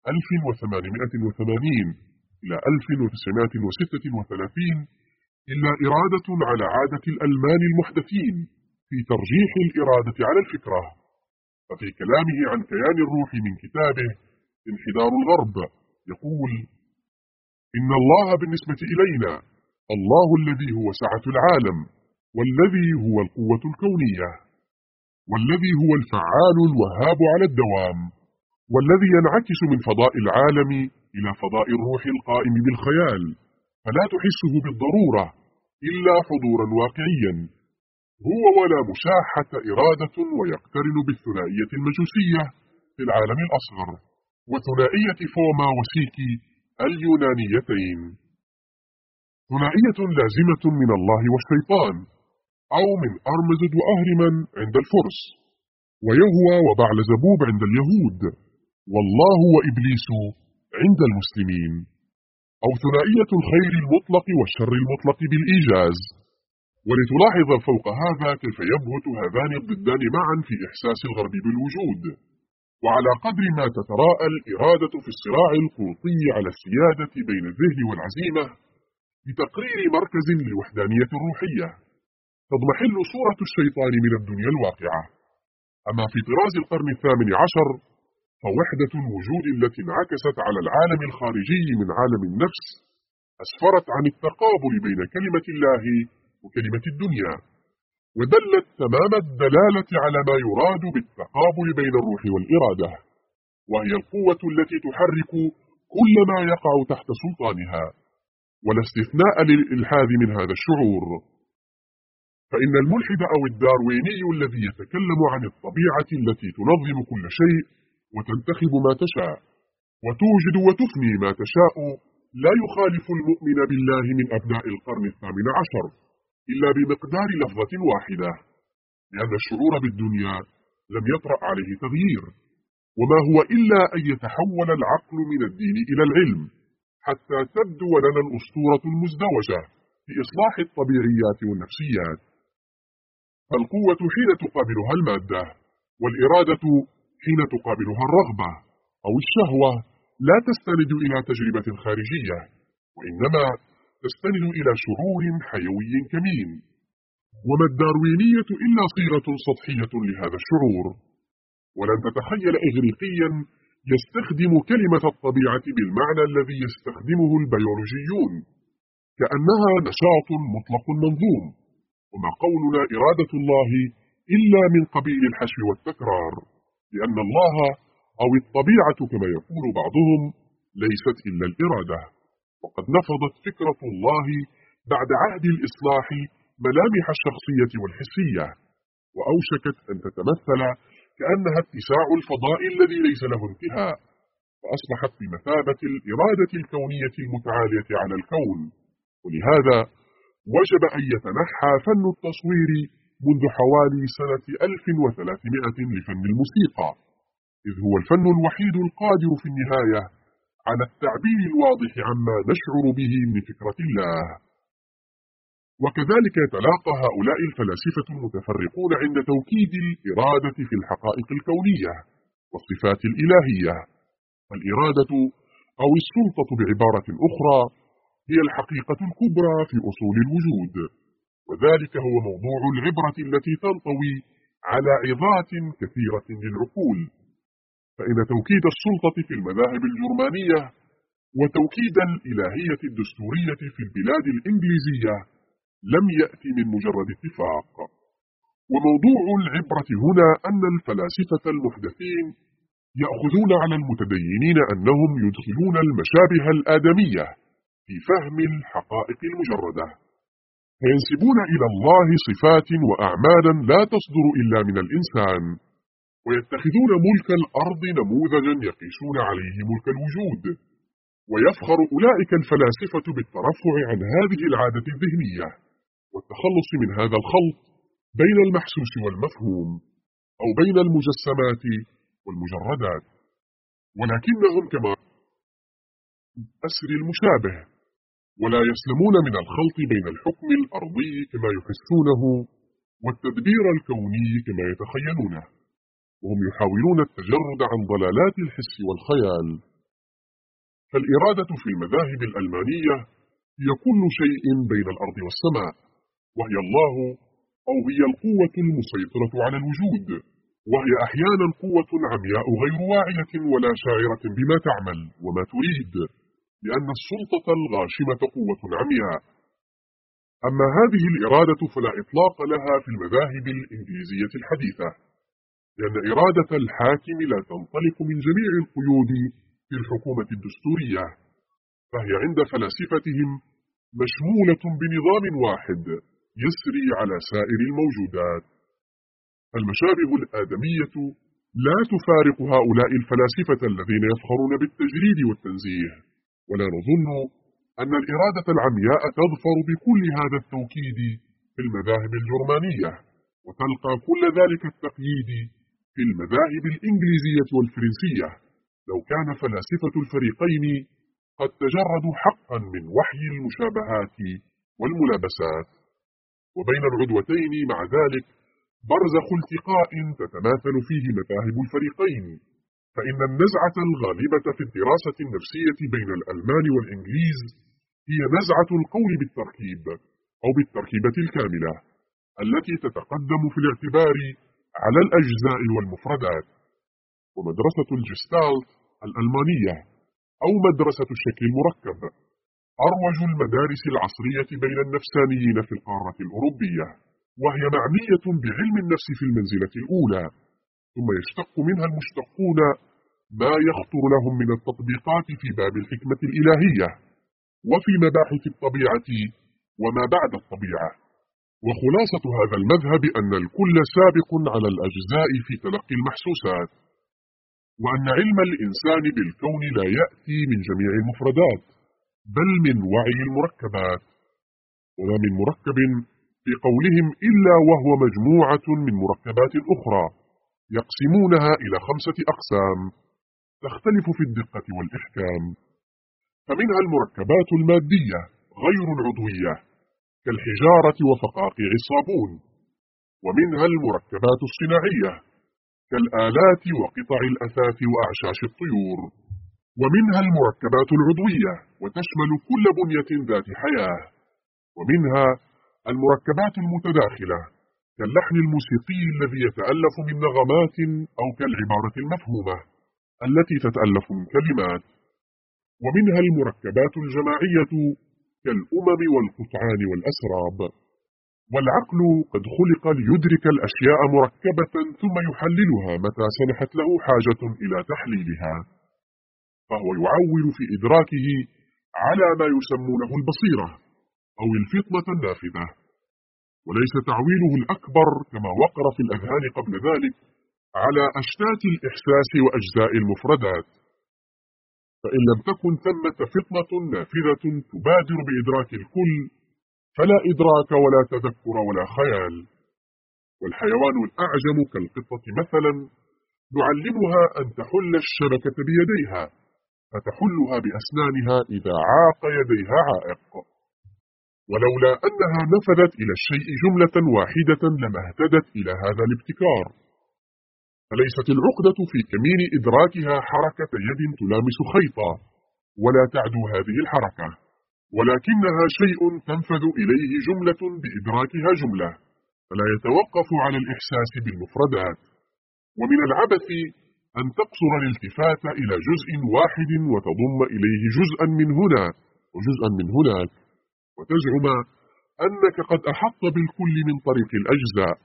1880 إلى 1936 إلا إرادة على عادة الألمان المحدثين. في ترجيح الإرادة على الفكرة. ففي كلامه عن كيان الروح من كتابه انحدار الغرب يقول إن الله بالنسبة إلينا الله الذي هو سعة العالم والذي هو القوة الكونية والذي هو الفعال الوهاب على الدوام والذي ينعكس من فضاء العالم إلى فضاء الروح القائم بالخيال فلا تحسه بالضرورة إلا حضورا واقعيا. هو ولا مشاحة إرادة ويقترن بالثنائية المجوسية في العالم الأصغر وثنائية فوما وسيكي اليونانيتين. ثنائية لازمة من الله والشيطان أو من أرمزد وأهرمن عند الفرس ويهوى وبعل زبوب عند اليهود والله وإبليس عند المسلمين. أو ثنائية الخير المطلق والشر المطلق بالإيجاز. ولتلاحظ فوق هذا كيف يبهت هذان الضدان معا في إحساس الغرب بالوجود. وعلى قدر ما تتراءى الإرادة في الصراع القوطي على السيادة بين الذهن والعزيمة لتقرير مركز للوحدانية الروحية. تضمحل صورة الشيطان من الدنيا الواقعة. أما في طراز القرن الثامن عشر فوحدة الوجود التي انعكست على العالم الخارجي من عالم النفس أسفرت عن التقابل بين كلمة الله وكلمة الدنيا. ودلت تمام الدلالة على ما يراد بالتقابل بين الروح والإرادة وهي القوة التي تحرك كل ما يقع تحت سلطانها ولا استثناء للإلحاد من هذا الشعور. فإن الملحد أو الدارويني الذي يتكلم عن الطبيعة التي تنظم كل شيء وتنتخب ما تشاء وتوجد وتفني ما تشاء لا يخالف المؤمن بالله من أبناء القرن الثامن عشر. إلا بمقدار لفظة واحدة لأن الشعور بالدنيا لم يطرأ عليه تغيير وما هو إلا أن يتحول العقل من الدين إلى العلم حتى تبدو لنا الأسطورة المزدوجة في إصلاح الطبيعيات والنفسيات. القوة حين تقابلها المادة والإرادة حين تقابلها الرغبة أو الشهوة لا تستند إلى تجربة خارجية وإنما تستند إلى شعور حيوي كمين. وما الداروينية إلا صيغة سطحية لهذا الشعور. ولن تتخيل إغريقيا يستخدم كلمة الطبيعة بالمعنى الذي يستخدمه البيولوجيون كأنها نشاط مطلق منظوم وما قولنا إرادة الله إلا من قبيل الحشو والتكرار لأن الله أو الطبيعة كما يقول بعضهم ليست إلا الإرادة. وقد نفضت فكرة الله بعد عهد الإصلاح ملامح الشخصية والحسية وأوشكت أن تتمثل كأنها اتساع الفضاء الذي ليس له انتهاء فأصبحت بمثابة الإرادة الكونية المتعالية على الكون. ولهذا وجب أن يتنحى فن التصوير منذ حوالي سنة 1300 لفن الموسيقى إذ هو الفن الوحيد القادر في النهاية على التعبير الواضح عما نشعر به من فكرة الله. وكذلك يتلاقى هؤلاء الفلاسفة المتفرقون عند توكيد الإرادة في الحقائق الكونية والصفات الإلهية. الإرادة أو السلطة بعبارة أخرى هي الحقيقة الكبرى في أصول الوجود. وذلك هو موضوع العبرة التي تنطوي على عظات كثيرة للعقول. فإن توكيد السلطة في المذاهب الجرمانية وتوكيد الإلهية الدستورية في البلاد الإنجليزية لم يأتي من مجرد اتفاق. وموضوع العبرة هنا أن الفلاسفة المحدثين يأخذون على المتدينين أنهم يدخلون المشابه الآدمية في فهم الحقائق المجردة. فينسبون إلى الله صفات وأعمالا لا تصدر إلا من الإنسان. ويتخذون ملك الأرض نموذجا يقيسون عليه ملك الوجود. ويفخر أولئك الفلاسفة بالترفع عن هذه العادة الذهنية. والتخلص من هذا الخلط بين المحسوس والمفهوم أو بين المجسمات والمجردات. ولكنهم كما أسر المشابه ولا يسلمون من الخلط بين الحكم الأرضي كما يحسونه والتدبير الكوني كما يتخيلونه. وهم يحاولون التجرد عن ضلالات الحس والخيال. فالإرادة في المذاهب الألمانية هي كل شيء بين الأرض والسماء وهي الله أو هي القوة المسيطرة على الوجود وهي أحيانا قوة عمياء غير واعية ولا شاعرة بما تعمل وما تريد لأن السلطة الغاشمة قوة عمياء. أما هذه الإرادة فلا إطلاق لها في المذاهب الإنجليزية الحديثة. لأن إرادة الحاكم لا تنطلق من جميع القيود في الحكومة الدستورية فهي عند فلاسفتهم مشمولة بنظام واحد يسري على سائر الموجودات. المشابه الآدمية لا تفارق هؤلاء الفلاسفة الذين يفخرون بالتجريد والتنزيه ولا نظن أن الإرادة العمياء تظفر بكل هذا التوكيد في المذاهب الجرمانية وتلقى كل ذلك التقييد في المذاهب الإنجليزية والفرنسية لو كان فلاسفة الفريقين قد تجردوا حقا من وحي المشابهات والملابسات. وبين العدوتين مع ذلك برزخ التقاء تتماثل فيه مذاهب الفريقين فإن النزعة الغالبة في الدراسة النفسية بين الألمان والإنجليز هي نزعة القول بالتركيب أو بالتركيبة الكاملة التي تتقدم في الاعتبار على الأجزاء والمفردات. ومدرسة الجستالت الألمانية أو مدرسة الشكل المركب أروج المدارس العصرية بين النفسانيين في القارة الأوروبية وهي معنية بعلم النفس في المنزلة الأولى. ثم يشتق منها المشتقون ما يخطر لهم من التطبيقات في باب الحكمة الإلهية. وفي مباحث الطبيعة وما بعد الطبيعة. وخلاصة هذا المذهب أن الكل سابق على الأجزاء في تلقي المحسوسات وأن علم الإنسان بالكون لا يأتي من جميع المفردات بل من وعي المركبات وما من مركب في قولهم إلا وهو مجموعة من مركبات أخرى يقسمونها إلى خمسة أقسام تختلف في الدقة والإحكام. فمنها المركبات المادية غير العضوية كالحجارة وفقاقيع الصابون ومنها المركبات الصناعية كالآلات وقطع الأثاث وأعشاش الطيور ومنها المركبات العضوية وتشمل كل بنية ذات حياة ومنها المركبات المتداخلة كاللحن الموسيقي الذي يتألف من نغمات أو كالعبارة المفهومة التي تتألف من كلمات ومنها المركبات الجماعية كالأمم والقطعان والأسراب. والعقل قد خلق ليدرك الأشياء مركبة ثم يحللها متى سنحت له حاجة إلى تحليلها. فهو يعول في إدراكه على ما يسمونه البصيرة أو الفطنة النافذة. وليس تعويله الأكبر كما وقر في الأذهان قبل ذلك على أشتات الإحساس وأجزاء المفردات. فإن لم تكن ثمة فطنة نافذة تبادر بإدراك الكل فلا إدراك ولا تذكر ولا خيال. والحيوان الأعجم كالقطة مثلا نعلمها أن تحل الشبكة بيديها فتحلها بأسنانها إذا عاق يديها عائق. ولولا أنها نفذت إلى الشيء جملة واحدة لما اهتدت إلى هذا الابتكار. فليست العقدة في كمين إدراكها حركة يد تلامس خيطا ولا تعدو هذه الحركة. ولكنها شيء تنفذ إليه جملة بإدراكها جملة. فلا يتوقف على الإحساس بالمفردات. ومن العبث أن تقصر الالتفات إلى جزء واحد وتضم إليه جزءا من هنا وجزءا من هناك. وتزعم أنك قد أحط بالكل من طريق الأجزاء.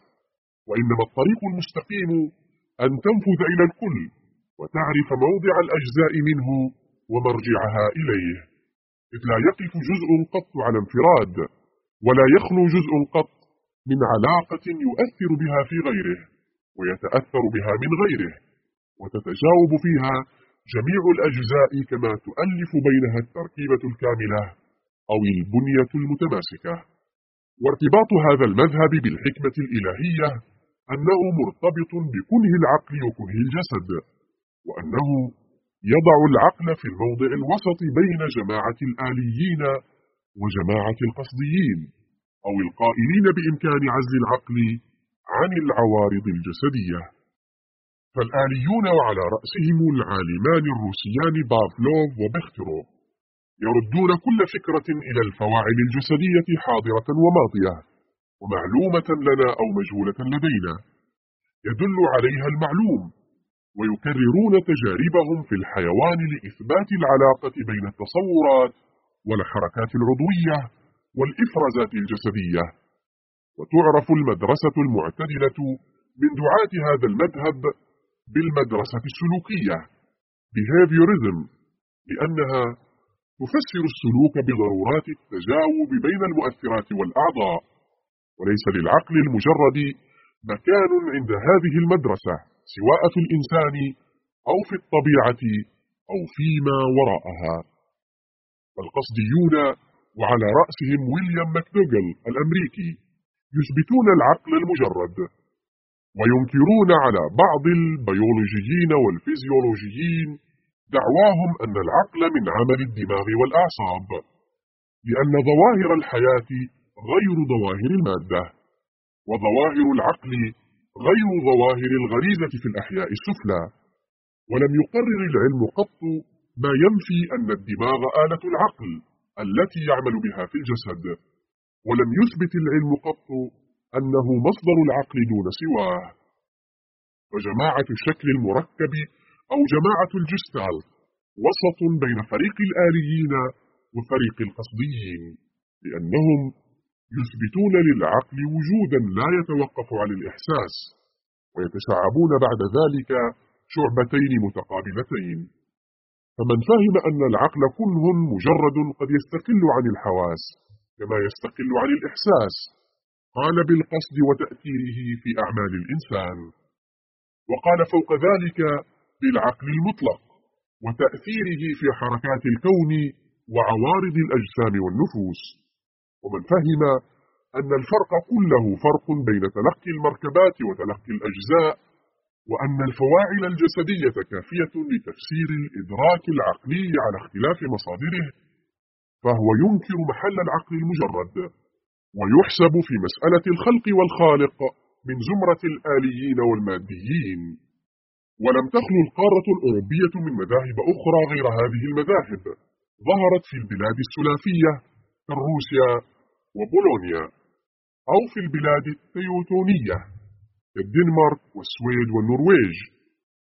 وإنما الطريق المستقيم أن تنفذ إلى الكل وتعرف موضع الأجزاء منه ومرجعها إليه. إذ لا يقف جزء قط على انفراد ولا يخلو جزء قط من علاقة يؤثر بها في غيره ويتأثر بها من غيره وتتجاوب فيها جميع الأجزاء كما تؤلف بينها التركيبة الكاملة أو البنية المتماسكة. وارتباط هذا المذهب بالحكمة الإلهية أنه مرتبط بكنه العقل وكنه الجسد وأنه يضع العقل في الموضع الوسط بين جماعة الآليين وجماعة القصديين أو القائلين بإمكان عزل العقل عن العوارض الجسدية. فالآليون وعلى رأسهم العالمان الروسيان بافلوف وبخترو يردون كل فكرة إلى الفواعل الجسدية حاضرة وماضية. ومعلومة لنا أو مجهولة لدينا. يدل عليها المعلوم ويكررون تجاربهم في الحيوان لإثبات العلاقة بين التصورات والحركات العضوية والإفرازات الجسدية. وتعرف المدرسة المعتدلة من دعاة هذا المذهب بالمدرسة السلوكية behaviorism لأنها تفسر السلوك بضرورات التجاوب بين المؤثرات والأعضاء. وليس للعقل المجرد مكان عند هذه المدرسة سواء في الإنسان أو في الطبيعة أو فيما وراءها. القصديون وعلى رأسهم ويليام ماكدوغل الأمريكي يثبتون العقل المجرد وينكرون على بعض البيولوجيين والفيزيولوجيين دعواهم أن العقل من عمل الدماغ والأعصاب لأن ظواهر الحياة غير ظواهر المادة وظواهر العقل غير ظواهر الغريزة في الأحياء السفلى. ولم يقرر العلم قط ما ينفي أن الدماغ آلة العقل التي يعمل بها في الجسد. ولم يثبت العلم قط أنه مصدر العقل دون سواه. وجماعة الشكل المركب أو جماعة الجستال وسط بين فريق الآليين وفريق القصديين لأنهم يثبتون للعقل وجودا لا يتوقف عن الإحساس ويتشعبون بعد ذلك شعبتين متقابلتين. فمن فهم أن العقل كنه مجرد قد يستقل عن الحواس كما يستقل عن الإحساس قال بالقصد وتأثيره في أعمال الإنسان. وقال فوق ذلك بالعقل المطلق وتأثيره في حركات الكون وعوارض الأجسام والنفوس. ومن فهم أن الفرق كله فرق بين تلقي المركبات وتلقي الأجزاء وأن الفواعل الجسدية كافية لتفسير الإدراك العقلي على اختلاف مصادره فهو ينكر محل العقل المجرد ويحسب في مسألة الخلق والخالق من زمرة الآليين والماديين. ولم تخلو القارة الأوروبية من مذاهب أخرى غير هذه المذاهب ظهرت في البلاد السلافية كروسيا وبولونيا. أو في البلاد التيوتونية كالدنمارك والسويد والنرويج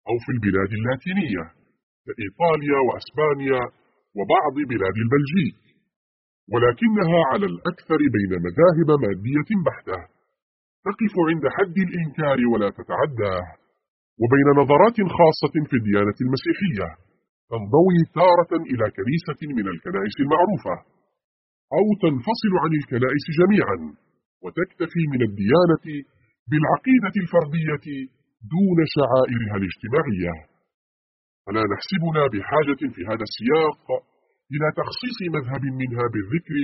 أو في البلاد اللاتينية كإيطاليا وأسبانيا وبعض بلاد البلجيك. ولكنها على الأكثر بين مذاهب مادية بحتة تقف عند حد الإنكار ولا تتعداه وبين نظرات خاصة في الديانة المسيحية تنضوي تارة إلى كنيسة من الكنائس المعروفة. أو تنفصل عن الكنائس جميعا وتكتفي من الديانة بالعقيدة الفردية دون شعائرها الاجتماعية. فلا نحسبنا بحاجة في هذا السياق إلى تخصيص مذهب منها بالذكر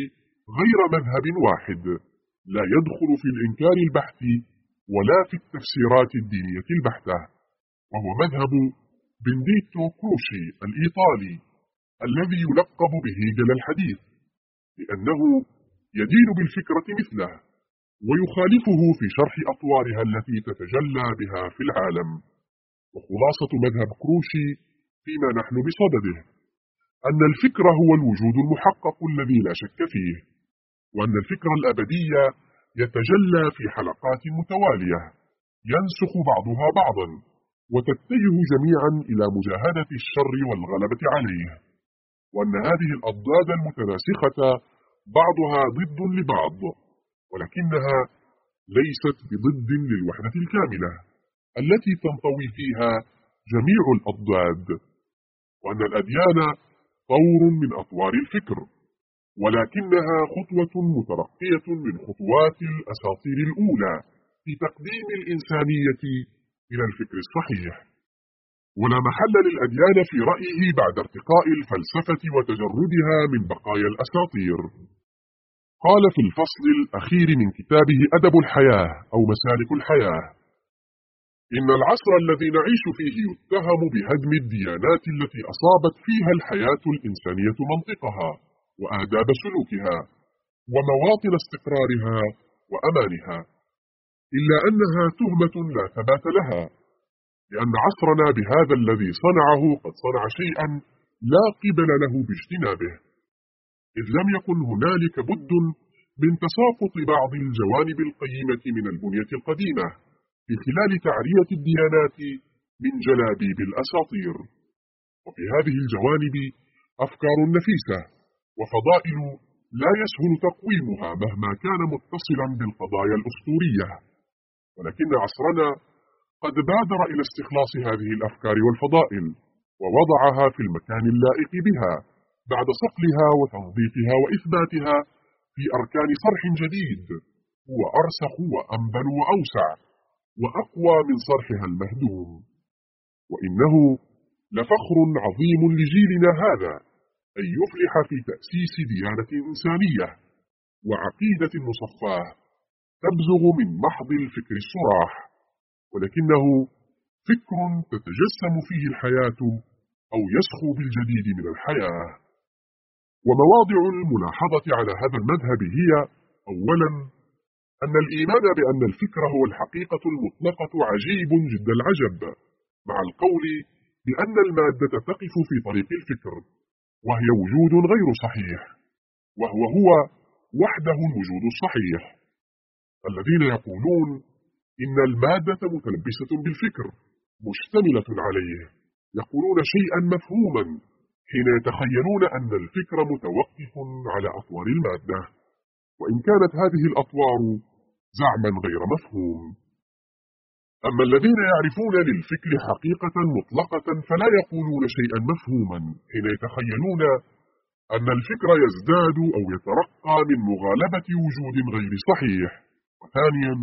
غير مذهب واحد لا يدخل في الإنكار البحث ولا في التفسيرات الدينية البحتة وهو مذهب بنديتو كروشي الإيطالي الذي يلقب بهيجل الحديث. لأنه يدين بالفكرة مثله ويخالفه في شرح أطوارها التي تتجلى بها في العالم. وخلاصة مذهب كروشي فيما نحن بصدده أن الفكر هو الوجود المحقق الذي لا شك فيه وأن الفكرة الأبدية يتجلى في حلقات متوالية ينسخ بعضها بعضا وتتجه جميعا إلى مجاهدة الشر والغلبة عليه. وأن هذه الأضداد المتناسخة بعضها ضد لبعض ولكنها ليست بضد للوحدة الكاملة التي تنطوي فيها جميع الأضداد وأن الأديان طور من أطوار الفكر ولكنها خطوة مترقية من خطوات الأساطير الأولى في تقديم الإنسانية إلى الفكر الصحيح. ولا محل للأديان في رأيه بعد ارتقاء الفلسفة وتجردها من بقايا الأساطير. قال في الفصل الأخير من كتابه أدب الحياة أو مسالك الحياة. إن العصر الذي نعيش فيه يتهم بهدم الديانات التي أصابت فيها الحياة الإنسانية منطقها وآداب سلوكها ومواطن استقرارها وأمانها إلا أنها تهمة لا ثبات لها لأن عصرنا بهذا الذي صنعه قد صنع شيئا لا قبل له باجتنابه. إذ لم يكن هنالك بد من تساقط بعض الجوانب القيمة من البنية القديمة في خلال تعرية الديانات من جلابيب الأساطير. وفي هذه الجوانب أفكار نفيسة وفضائل لا يسهل تقويمها مهما كان متصلا بالقضايا الأسطورية. ولكن عصرنا قد بادر إلى استخلاص هذه الأفكار والفضائل ووضعها في المكان اللائق بها. بعد صقلها وتنظيفها وإثباتها في أركان صرح جديد هو أرسخ وأنبل وأوسع وأقوى من صرحها المهدوم. وإنه لفخر عظيم لجيلنا هذا أن يفلح في تأسيس ديانة إنسانية وعقيدة مصفاة تبزغ من محض الفكر الصراح ولكنه فكر تتجسم فيه الحياة أو يسخو بالجديد من الحياة. ومواضع الملاحظة على هذا المذهب هي أولا أن الإيمان بأن الفكر هو الحقيقة المطلقة عجيب جد العجب مع القول بأن المادة تقف في طريق الفكر وهي وجود غير صحيح وهو هو وحده الوجود الصحيح. الذين يقولون إن المادة متلبسة بالفكر مشتملة عليه يقولون شيئا مفهوما. حين يتخيلون أن الفكر متوقف على أطوار المادة. وإن كانت هذه الأطوار زعما غير مفهوم. أما الذين يعرفون للفكر حقيقة مطلقة فلا يقولون شيئا مفهوما حين يتخيلون أن الفكر يزداد أو يترقى من مغالبة وجود غير صحيح. وثانيا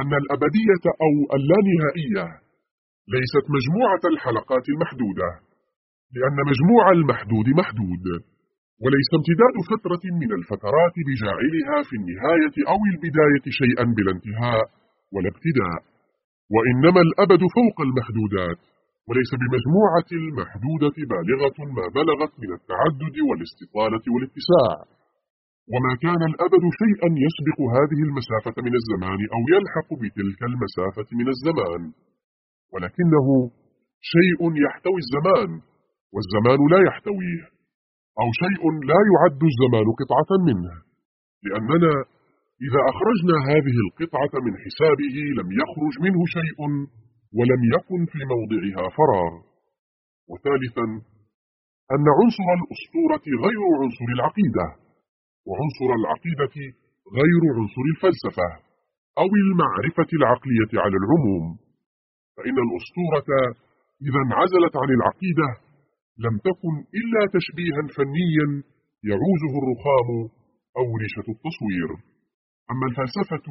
أن الأبدية أو اللانهائية ليست مجموعة الحلقات المحدودة. لأن مجموع المحدود محدود وليس امتداد فترة من الفترات بجاعلها في النهاية أو البداية شيئا بلا انتهاء ولا ابتداء وإنما الأبد فوق المحدودات وليس بمجموعة المحدودة بالغة ما بلغت من التعدد والاستطالة والاتساع. وما كان الأبد شيئا يسبق هذه المسافة من الزمان أو يلحق بتلك المسافة من الزمان ولكنه شيء يحتوي الزمان. والزمان لا يحتويه أو شيء لا يعد الزمان قطعة منه لأننا إذا أخرجنا هذه القطعة من حسابه لم يخرج منه شيء ولم يكن في موضعها فراغ وثالثا أن عنصر الأسطورة غير عنصر العقيدة وعنصر العقيدة غير عنصر الفلسفة أو المعرفة العقلية على العموم فإن الأسطورة إذا انعزلت عن العقيدة لم تكن إلا تشبيها فنيا يعوزه الرخام أو ريشة التصوير. أما الفلسفة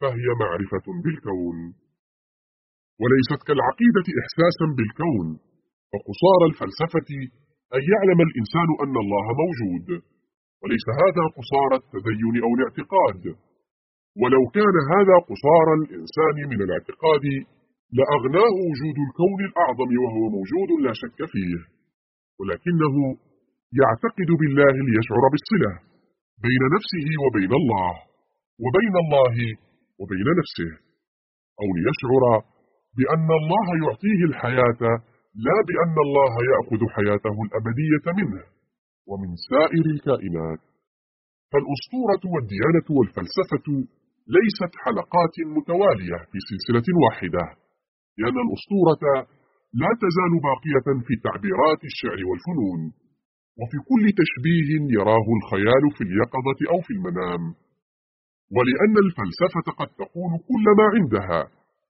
فهي معرفة بالكون. وليست كالعقيدة إحساسا بالكون. فقصار الفلسفة أن يعلم الإنسان أن الله موجود. وليس هذا قصار التدين أو الاعتقاد. ولو كان هذا قصار الإنسان من الاعتقاد لأغناه وجود الكون الأعظم وهو موجود لا شك فيه. ولكنه يعتقد بالله ليشعر بالصلة بين نفسه وبين الله وبين الله وبين نفسه أو ليشعر بأن الله يعطيه الحياة لا بأن الله يأخذ حياته الأبدية منه ومن سائر الكائنات. فالأسطورة والديانة والفلسفة ليست حلقات متوالية في سلسلة واحدة. لأن الأسطورة لا تزال باقية في تعبيرات الشعر والفنون. وفي كل تشبيه يراه الخيال في اليقظة أو في المنام. ولأن الفلسفة قد تقول كل ما عندها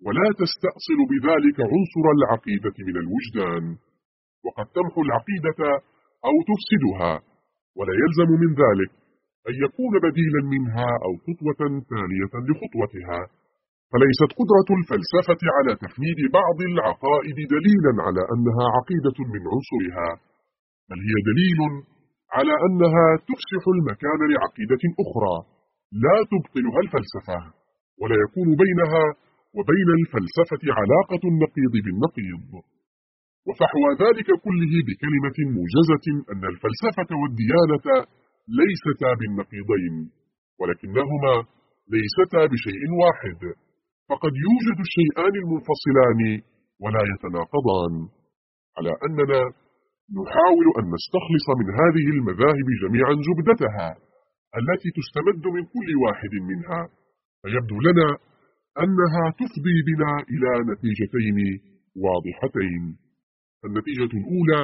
ولا تستأصل بذلك عنصر العقيدة من الوجدان. وقد تمحو العقيدة أو تفسدها ولا يلزم من ذلك أن يكون بديلا منها أو خطوة ثانية لخطوتها. فليست قدرة الفلسفة على تفنيد بعض العقائد دليلا على أنها عقيدة من عنصرها بل هي دليل على أنها تفسح المكان لعقيدة أخرى لا تبطلها الفلسفة ولا يكون بينها وبين الفلسفة علاقة النقيض بالنقيض. وفحوى ذلك كله بكلمة موجزة أن الفلسفة والديانة ليستا بالنقيضين ولكنهما ليستا بشيء واحد. فقد يوجد الشيئان المنفصلان ولا يتناقضان على أننا نحاول أن نستخلص من هذه المذاهب جميعا زبدتها التي تستمد من كل واحد منها فيبدو لنا أنها تفضي بنا إلى نتيجتين واضحتين. النتيجة الأولى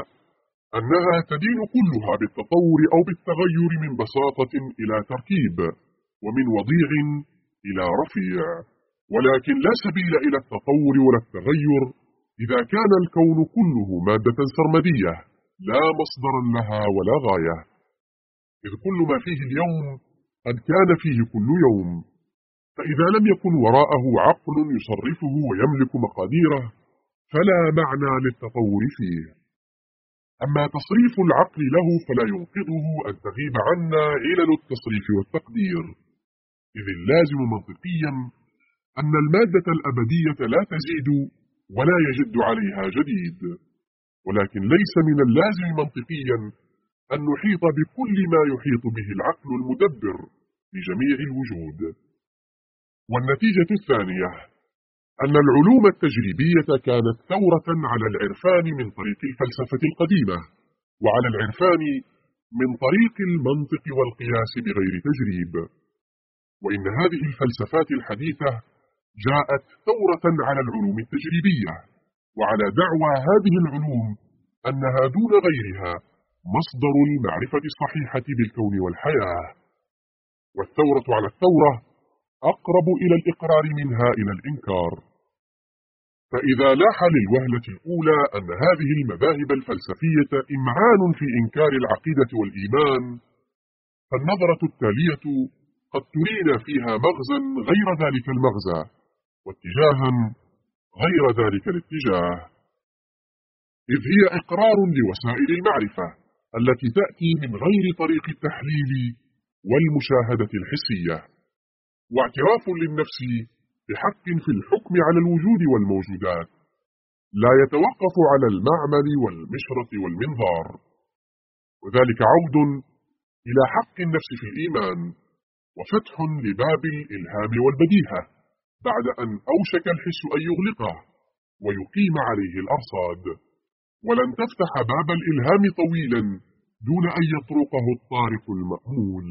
أنها تدين كلها بالتطور أو بالتغير من بساطة إلى تركيب ومن وضيع إلى رفيع. ولكن لا سبيل إلى التطور ولا التغير. إذا كان الكون كله مادة سرمدية لا مصدرا لها ولا غاية. إذ كل ما فيه اليوم قد كان فيه كل يوم. فإذا لم يكن وراءه عقل يصرفه ويملك مقاديره فلا معنى للتطور فيه. أما تصريف العقل له فلا ينقذه أن تغيب عنا علل التصريف والتقدير. إذ اللازم منطقيا أن المادة الأبدية لا تزيد ولا يجد عليها جديد ولكن ليس من اللازم منطقيا أن نحيط بكل ما يحيط به العقل المدبر لجميع الوجود. والنتيجة الثانية أن العلوم التجريبية كانت ثورة على العرفان من طريق الفلسفة القديمة وعلى العرفان من طريق المنطق والقياس بغير تجريب. وإن هذه الفلسفات الحديثة جاءت ثورة على العلوم التجريبية وعلى دعوى هذه العلوم أنها دون غيرها مصدر المعرفة الصحيحة بالكون والحياة. والثورة على الثورة أقرب إلى الإقرار منها إلى الإنكار. فإذا لاح للوهلة الأولى أن هذه المذاهب الفلسفية إمعان في إنكار العقيدة والإيمان فالنظرة التالية قد ترينا فيها مغزا غير ذلك المغزى. واتجاها غير ذلك الاتجاه إذ هي إقرار لوسائل المعرفة التي تأتي من غير طريق التحليل والمشاهدة الحسية. واعتراف للنفس بحق في الحكم على الوجود والموجودات. لا يتوقف على المعمل والمشرة والمنظار. وذلك عود إلى حق النفس في الإيمان وفتح لباب الإلهام والبديهة. بعد أن أوشك الحس أن يغلقه ويقيم عليه الأرصاد. ولن تفتح باب الإلهام طويلا دون أن يطرقه الطارق المأمول.